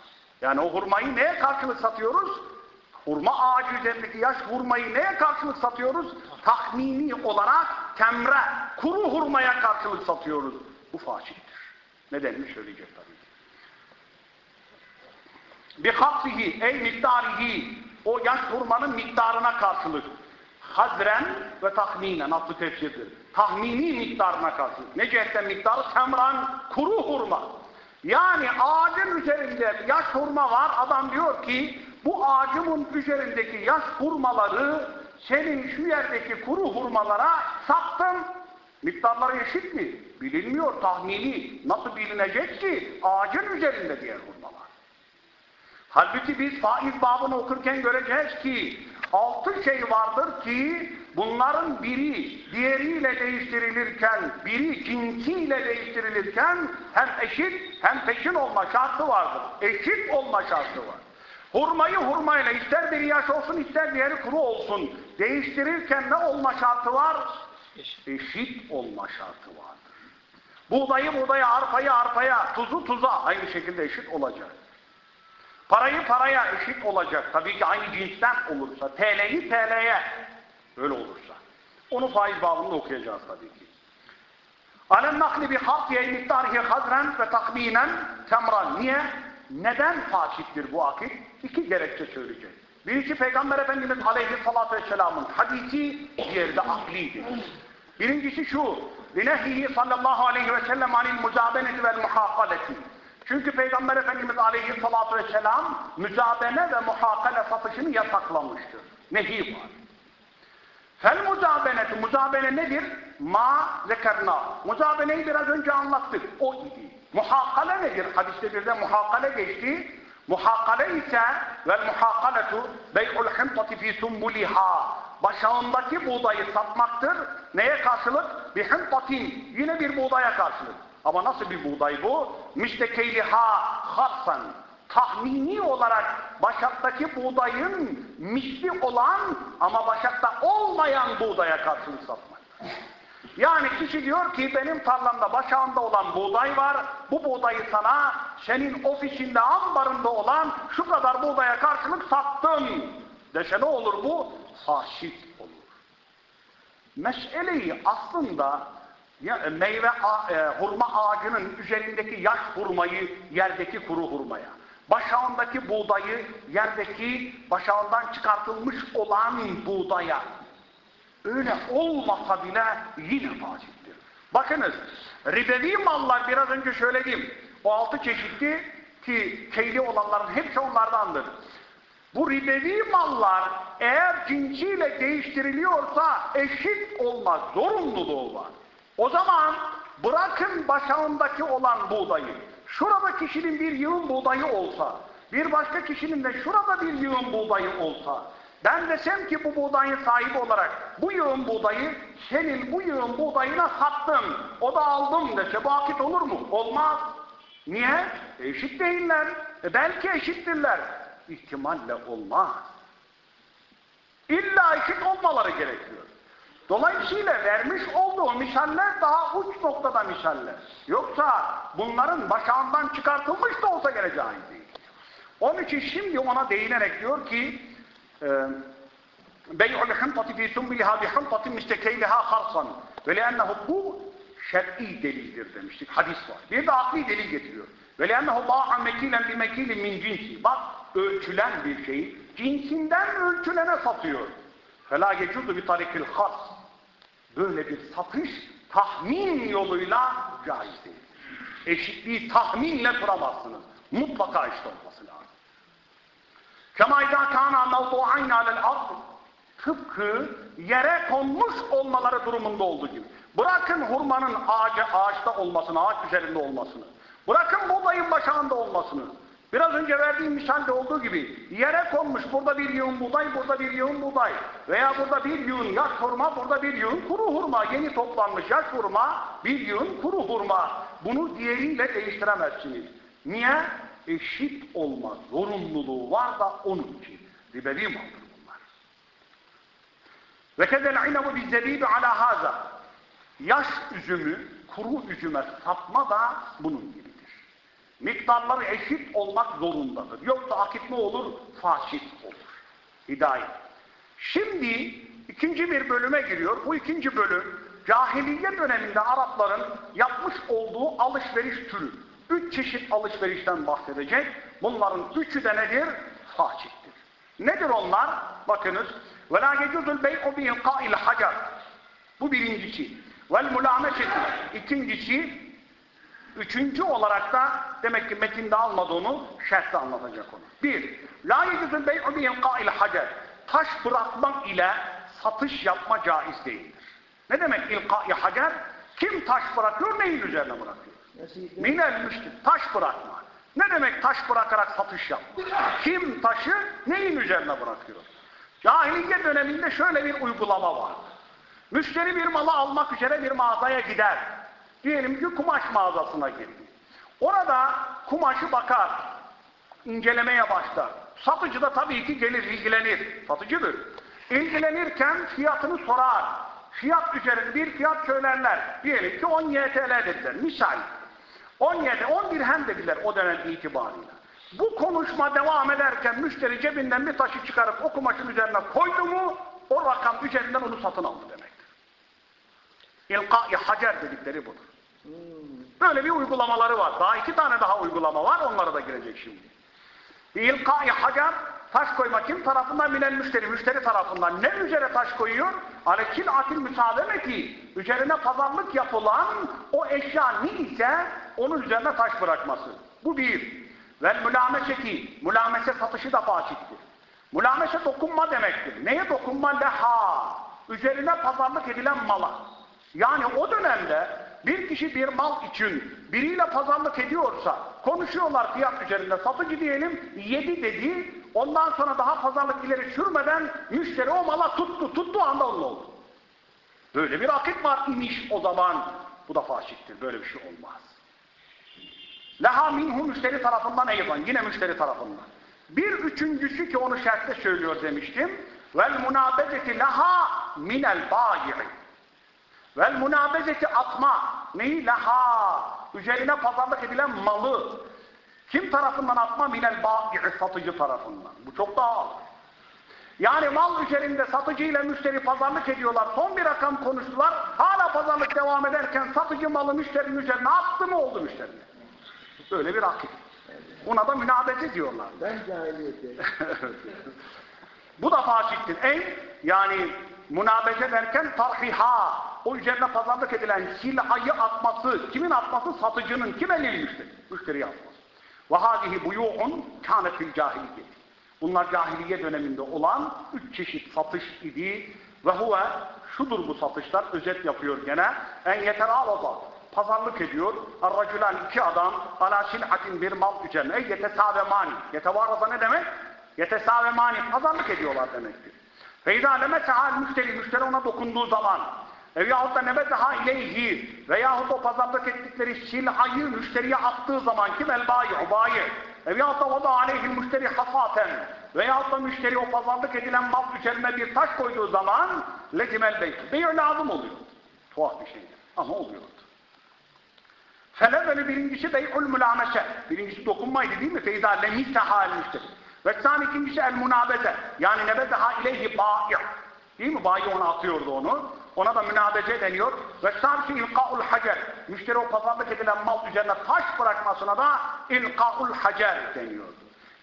Yani o hurmayı neye karşılık satıyoruz? Hurma ağacı üzerindeki yaş hurmayı neye karşılık satıyoruz? Tahmini olarak temre, kuru hurmaya karşılık satıyoruz. Bu faşittir. Nedenini söyleyecek tabii. Bihafsihi ey miktarihi o yaş hurmanın miktarına karşılık. Hazren ve tahminen adlı tefsirdir. Tahmini miktarına karşılık. Ne cihetten miktarı? Temran, kuru hurma. Yani ağacın üzerinde yaş hurma var. Adam diyor ki bu ağacımın üzerindeki yaş hurmaları senin şu yerdeki kuru hurmalara sattım. Miktarları eşit mi? Bilinmiyor tahmini. Nasıl bilinecek ki? Ağacın üzerinde diğer hurmalar. Halbuki biz faiz babını okurken göreceğiz ki altı şey vardır ki bunların biri diğeriyle değiştirilirken, biri cinsiyle değiştirilirken hem eşit hem peşin olma şartı vardır. Eşit olma şartı var. Hurmayı hurmayla ister biri yaş olsun ister diğeri kuru olsun. Değiştirirken ne olma şartı var? Eşit olma şartı vardır. Buğdayı buğdaya, arpayı arpaya, tuzu tuza aynı şekilde eşit olacak. Parayı paraya eşit olacak. Tabii ki aynı cinsten olursa. TL'yi TL'ye. Öyle olursa. Onu faiz bağımında okuyacağız tabii ki. Alem nakli bi hafiye miktarihi hazren ve tahminen temran. Niye? Neden faşittir bu akit? İki gerekçe söyleyeceğiz. Birinci Peygamber Efendimiz Aleyhisselatü Vesselam'ın hadisi, diğeri de aklidir. Birincisi şu, binehhihi sallallahu aleyhi ve sellem muzabeneti vel muhakaleti. Çünkü Peygamber Efendimiz Aleyhisselatü Vesselam müzabene ve muhakale satışını yasaklamıştır. Nehi var. Fel muzabeneti, muzabene nedir? Ma zekerna. Muzabeneyi biraz önce anlattık. O idi. Muhakkale nedir? Hadiste bir de muhakkale geçti. Muhakkale ise vel muhakkaletu bey'ul himtati fi sumbuliha. Başağındaki buğdayı satmaktır. Neye karşılık? Bir himtatin. Yine bir buğdaya karşılık. Ama nasıl bir buğday bu? Miştekeyliha harsan. Tahmini olarak başaktaki buğdayın misli olan ama başakta olmayan buğdaya karşılık satmak. Yani kişi diyor ki benim tarlamda başağında olan buğday var. Bu buğdayı sana senin ofisinde ambarında olan şu kadar buğdaya karşılık sattım. Dese ne olur bu? Fasit olur. Meseleyi aslında ya, e, meyve e, hurma ağacının üzerindeki yaş hurmayı yerdeki kuru hurmaya, başağındaki buğdayı yerdeki başağından çıkartılmış olan buğdaya öyle olmasa bile yine fasittir. Bakınız ribevi mallar biraz önce söyledim. O altı çeşitli ki keyli olanların hepsi onlardandır. Bu ribevi mallar eğer cinsiyle değiştiriliyorsa eşit olmak zorunluluğu var. O zaman bırakın başağındaki olan buğdayı, şurada kişinin bir yığın buğdayı olsa, bir başka kişinin de şurada bir yığın buğdayı olsa, ben desem ki bu buğdayın sahibi olarak bu yığın buğdayı senin bu yığın buğdayına sattım, o da aldım dese bu akit olur mu? Olmaz. Niye? Eşit değiller. E belki eşittirler. İhtimalle olmaz. İlla eşit olmaları gerekiyor. Dolayısıyla vermiş olduğu misaller daha uç noktada misaller. Yoksa bunların başağından çıkartılmış da olsa gene caiz değil. Onun için şimdi ona değinerek diyor ki bey'ul hıntati fi sumbiliha bi hıntati mistekeyliha harsan ve liannehu bu şer'i delildir demiştik. Hadis var. Bir de akli delil getiriyor. Ve liannehu ba'a mekilen bi mekilin min cinsi. Bak ölçülen bir şeyi cinsinden ölçülene satıyor. فَلَا يَجُزُ بِطَرِكِ الْخَصْ Böyle bir satış tahmin yoluyla caiz değil. Eşitliği tahminle kuramazsınız. Mutlaka eşit olması lazım. Kema izâ kâna mevdu'ayn alel ard tıpkı yere konmuş olmaları durumunda olduğu gibi. Bırakın hurmanın ağacı, ağaçta olmasını, ağaç üzerinde olmasını. Bırakın buğdayın başağında olmasını. Biraz önce verdiğim misalde olduğu gibi yere konmuş burada bir yığın buğday, burada bir yığın buğday veya burada bir yığın yaş hurma, burada bir yığın kuru hurma, yeni toplanmış yaş hurma, bir yığın kuru hurma. Bunu diğeriyle değiştiremezsiniz. Niye? Eşit olma zorunluluğu var da onun için. Ribevi maldır bunlar. Ve kezel inabu bizzebibi ala haza. Yaş üzümü, kuru üzüme satma da bunun gibidir. Miktarları eşit olmak zorundadır. Yoksa akit ne olur? Fasit olur. Hidayet. Şimdi ikinci bir bölüme giriyor. Bu ikinci bölüm cahiliye döneminde Arapların yapmış olduğu alışveriş türü. Üç çeşit alışverişten bahsedecek. Bunların üçü de nedir? Fasittir. Nedir onlar? Bakınız. وَلَا يَجُزُ الْبَيْءُ بِيْقَاءِ الْحَجَرِ Bu birincisi. وَالْمُلَامَشَةِ İkincisi Üçüncü olarak da demek ki metinde almadı onu, şerhte anlatacak onu. Bir, la yecüzü bey'u bi'ilqa'il hacer. Taş bırakmak ile satış yapma caiz değildir. Ne demek ilqa'i hacer? Kim taş bırakıyor, neyin üzerine bırakıyor? Minel müşkil, taş bırakma. Ne demek taş bırakarak satış yapma? Kim taşı neyin üzerine bırakıyor? Cahiliye döneminde şöyle bir uygulama var. Müşteri bir malı almak üzere bir mağazaya gider. Diyelim ki kumaş mağazasına girdi. Orada kumaşı bakar, incelemeye başlar. Satıcı da tabii ki gelir, ilgilenir. Satıcıdır. İlgilenirken fiyatını sorar. Fiyat üzerinde bir fiyat söylerler. Diyelim ki 10 YTL dediler. Misal. 10 YTL, 10 dirhem dediler o dönem itibarıyla. Bu konuşma devam ederken müşteri cebinden bir taşı çıkarıp o kumaşın üzerine koydu mu o rakam üzerinden onu satın aldı demektir. İlka-i hacer dedikleri budur. Böyle bir uygulamaları var. Daha iki tane daha uygulama var. Onlara da girecek şimdi. İlka-i hacer taş koyma kim tarafından bilen müşteri? Müşteri tarafından. Ne üzere taş koyuyor? Alekil atil müsaademe ki üzerine pazarlık yapılan o eşya ne ise onun üzerine taş bırakması. Bu bir. Ve mülameşeti. Mülamese satışı da fasittir. Mülamese dokunma demektir. Neye dokunma? Leha. Üzerine pazarlık edilen mala. Yani o dönemde bir kişi bir mal için biriyle pazarlık ediyorsa, konuşuyorlar fiyat üzerinde, satıcı diyelim 7 dedi, ondan sonra daha pazarlık ileri sürmeden müşteri o mala tuttu, tuttuğu anda onun oldu. Böyle bir akit var imiş o zaman. Bu da faşittir, böyle bir şey olmaz. Leha minhu müşteri tarafından eyvan, yine müşteri tarafından. Bir üçüncüsü ki onu şerhte söylüyor demiştim. Vel munabedeti leha minel bayi'i. Vel münabezeti atma. Neyi? Leha. Üzerine pazarlık edilen malı. Kim tarafından atma? Minel ba'i satıcı tarafından. Bu çok daha ağır. Yani mal üzerinde satıcı ile müşteri pazarlık ediyorlar. Son bir rakam konuştular. Hala pazarlık devam ederken satıcı malı müşterinin üzerine attı mı oldu müşterine? Böyle bir akit. Buna da münabeze diyorlar. Ben cahiliyete. Bu da faşittir. Ey yani münabeze derken tarhiha o üzerine pazarlık edilen silahı atması kimin atması? Satıcının. Kim elini müşteri? Müşteriye atması. Ve hâzihi buyu'un kânetil cahiliye. Bunlar cahiliye döneminde olan üç çeşit satış idi. Ve huve şudur bu satışlar özet yapıyor gene. En yeterâvada pazarlık ediyor. Arraculan iki adam ala silhatin bir mal üzerine yetesavemani. Yetevarada ne demek? Yetesavemani pazarlık ediyorlar demektir. Feyda lemesehal müşteri, müşteri ona dokunduğu zaman ev yahut da nebezeha ileyhi veyahut o pazarlık ettikleri silhayı müşteriye attığı zaman kim el bayi, bayi ev yahut da o da aleyhi müşteri hasaten veyahut da müşteri o pazarlık edilen mal üzerine bir taş koyduğu zaman lezimel beyt. Beyir lazım oluyor. Tuhaf bir şeydir ama oluyordu. Felevveli birincisi bey'ul mülamese. Birincisi dokunmaydı değil mi? Feyda lemisehal müşteri. Ve sani ikincisi el münabeze. Yani nebezeha ileyhi ba'i. Değil mi? Bayi ona atıyordu onu. Ona da münabeze deniyor. Ve salisi ilka'ul hacer. Müşteri o pazarlık edilen mal üzerine taş bırakmasına da ilka'ul hacer deniyordu.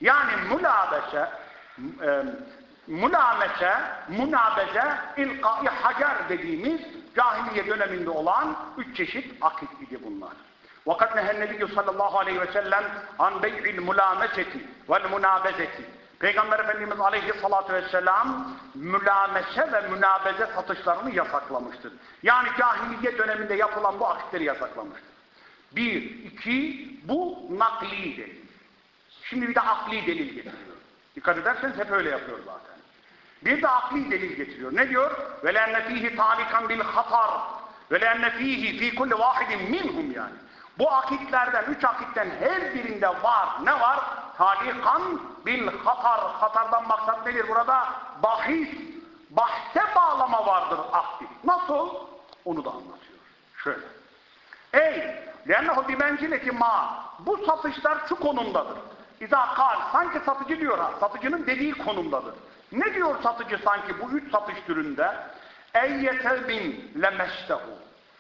Yani mülabese, e, mülamese, münabeze, ilka'i hacer dediğimiz cahiliye döneminde olan üç çeşit akit idi bunlar. وقد نهى النبي sallallahu aleyhi ve sellem an bey'il mülameseti vel münabezeti. Peygamber Efendimiz aleyhissalatü vesselam mülamese ve münabeze satışlarını yasaklamıştır. Yani cahiliye döneminde yapılan bu akitleri yasaklamıştır. Bir, iki, bu nakli delil. Şimdi bir de akli delil getiriyor. Dikkat ederseniz hep öyle yapıyor zaten. Bir de akli delil getiriyor. Ne diyor? وَلَاَنَّ ف۪يهِ تَعْلِكًا بِالْخَطَرِ وَلَاَنَّ ف۪يهِ ف۪ي كُلِّ وَاحِدٍ مِنْهُمْ yani. Bu akitlerden, üç akitten her birinde var. Ne var? Talikan bil hatar. Hatardan maksat nedir burada? Bahis. Bahse bağlama vardır akdi. Nasıl? Onu da anlatıyor. Şöyle. Ey! لَاَنَّهُ بِمَنْزِلَةِ ma. Bu satışlar şu konumdadır. İza kal. Sanki satıcı diyor ha. Satıcının dediği konumdadır. Ne diyor satıcı sanki bu üç satış türünde? اَيَّتَلْبٍ لَمَشْتَهُ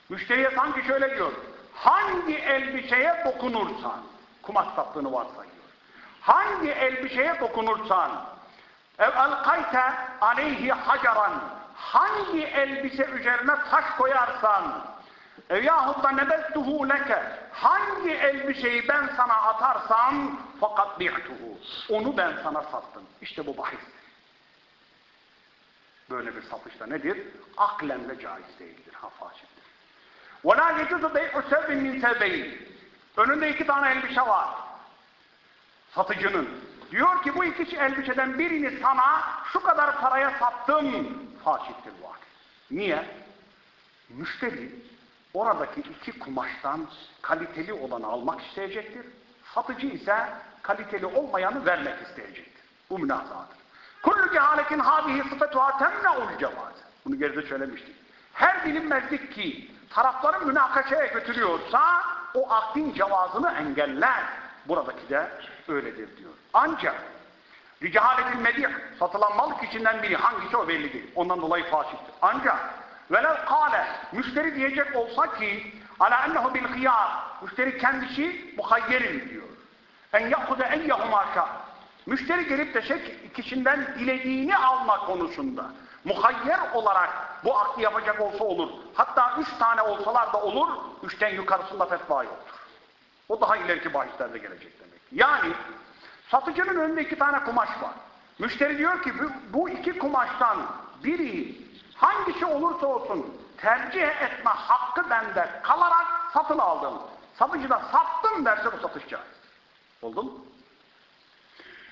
Müşteriye sanki şöyle diyor. Hangi elbiseye dokunursan, kumaş sattığını varsayıyor. Hangi elbiseye dokunursan, ev alkayte aleyhi hacaran, hangi elbise üzerine taş koyarsan, ev yahut da nebeztuhu leke, hangi elbiseyi ben sana atarsam, fakat bi'tuhu, onu ben sana sattım. İşte bu bahistir. Böyle bir satışta nedir? Aklen de caiz değildir, hafaşittir. وَلَا يَجُزُ بَيْعُ سَوْبٍ مِنْ سَوْبَيْنِ Önünde iki tane elbise var. Satıcının. Diyor ki bu iki elbiseden birini sana şu kadar paraya sattım. Faşittir bu akıl. Niye? Müşteri oradaki iki kumaştan kaliteli olanı almak isteyecektir. Satıcı ise kaliteli olmayanı vermek isteyecektir. Bu münazadır. Kullu cehaletin hâbihi sıfetuha temne'ul cevaz. Bunu geride söylemiştik. Her bilinmezlik ki tarafların münakaşaya götürüyorsa o akdin cevazını engeller. Buradaki de öyledir diyor. Ancak ricahaletin medih satılan mal içinden biri hangisi o belli değil. Ondan dolayı faşittir. Ancak velev kâle müşteri diyecek olsa ki ala ennehu bil hıyar müşteri kendisi muhayyerim diyor. En yakuze eyyehumâ şâ Müşteri gelip dese ki ikisinden dilediğini alma konusunda muhayyer olarak bu akdi yapacak olsa olur. Hatta üç tane olsalar da olur, üçten yukarısında fetva yoktur. O daha ileriki bahislerde gelecek demek. Yani satıcının önünde iki tane kumaş var. Müşteri diyor ki bu, bu iki kumaştan biri hangisi olursa olsun tercih etme hakkı bende kalarak satın aldım. Satıcı da sattım derse bu satış. Oldu mu?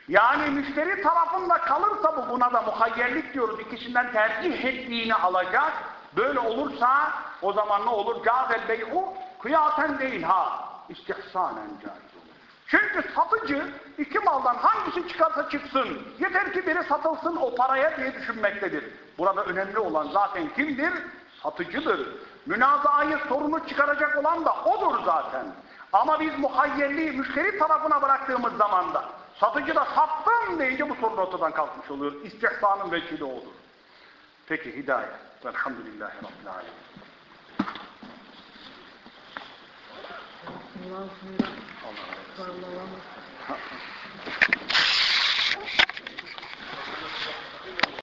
Yani müşteri tarafında kalırsa bu buna da muhayyerlik diyoruz. İkisinden tercih ettiğini alacak. Böyle olursa o zaman ne olur? Cazel bey'u kıyaten değil ha. İstihsanen caiz olur. Çünkü satıcı iki maldan hangisi çıkarsa çıksın. Yeter ki biri satılsın o paraya diye düşünmektedir. Burada önemli olan zaten kimdir? satıcıdır. Münazayı sorunu çıkaracak olan da odur zaten. Ama biz muhayyerliği müşteri tarafına bıraktığımız zaman da satıcı da sattım deyince bu sorun ortadan kalkmış oluyor. İstihsanın vekili odur. Peki hidayet. Velhamdülillahi Rabbil Alemin. Allah'ın sınırı. Vallahi.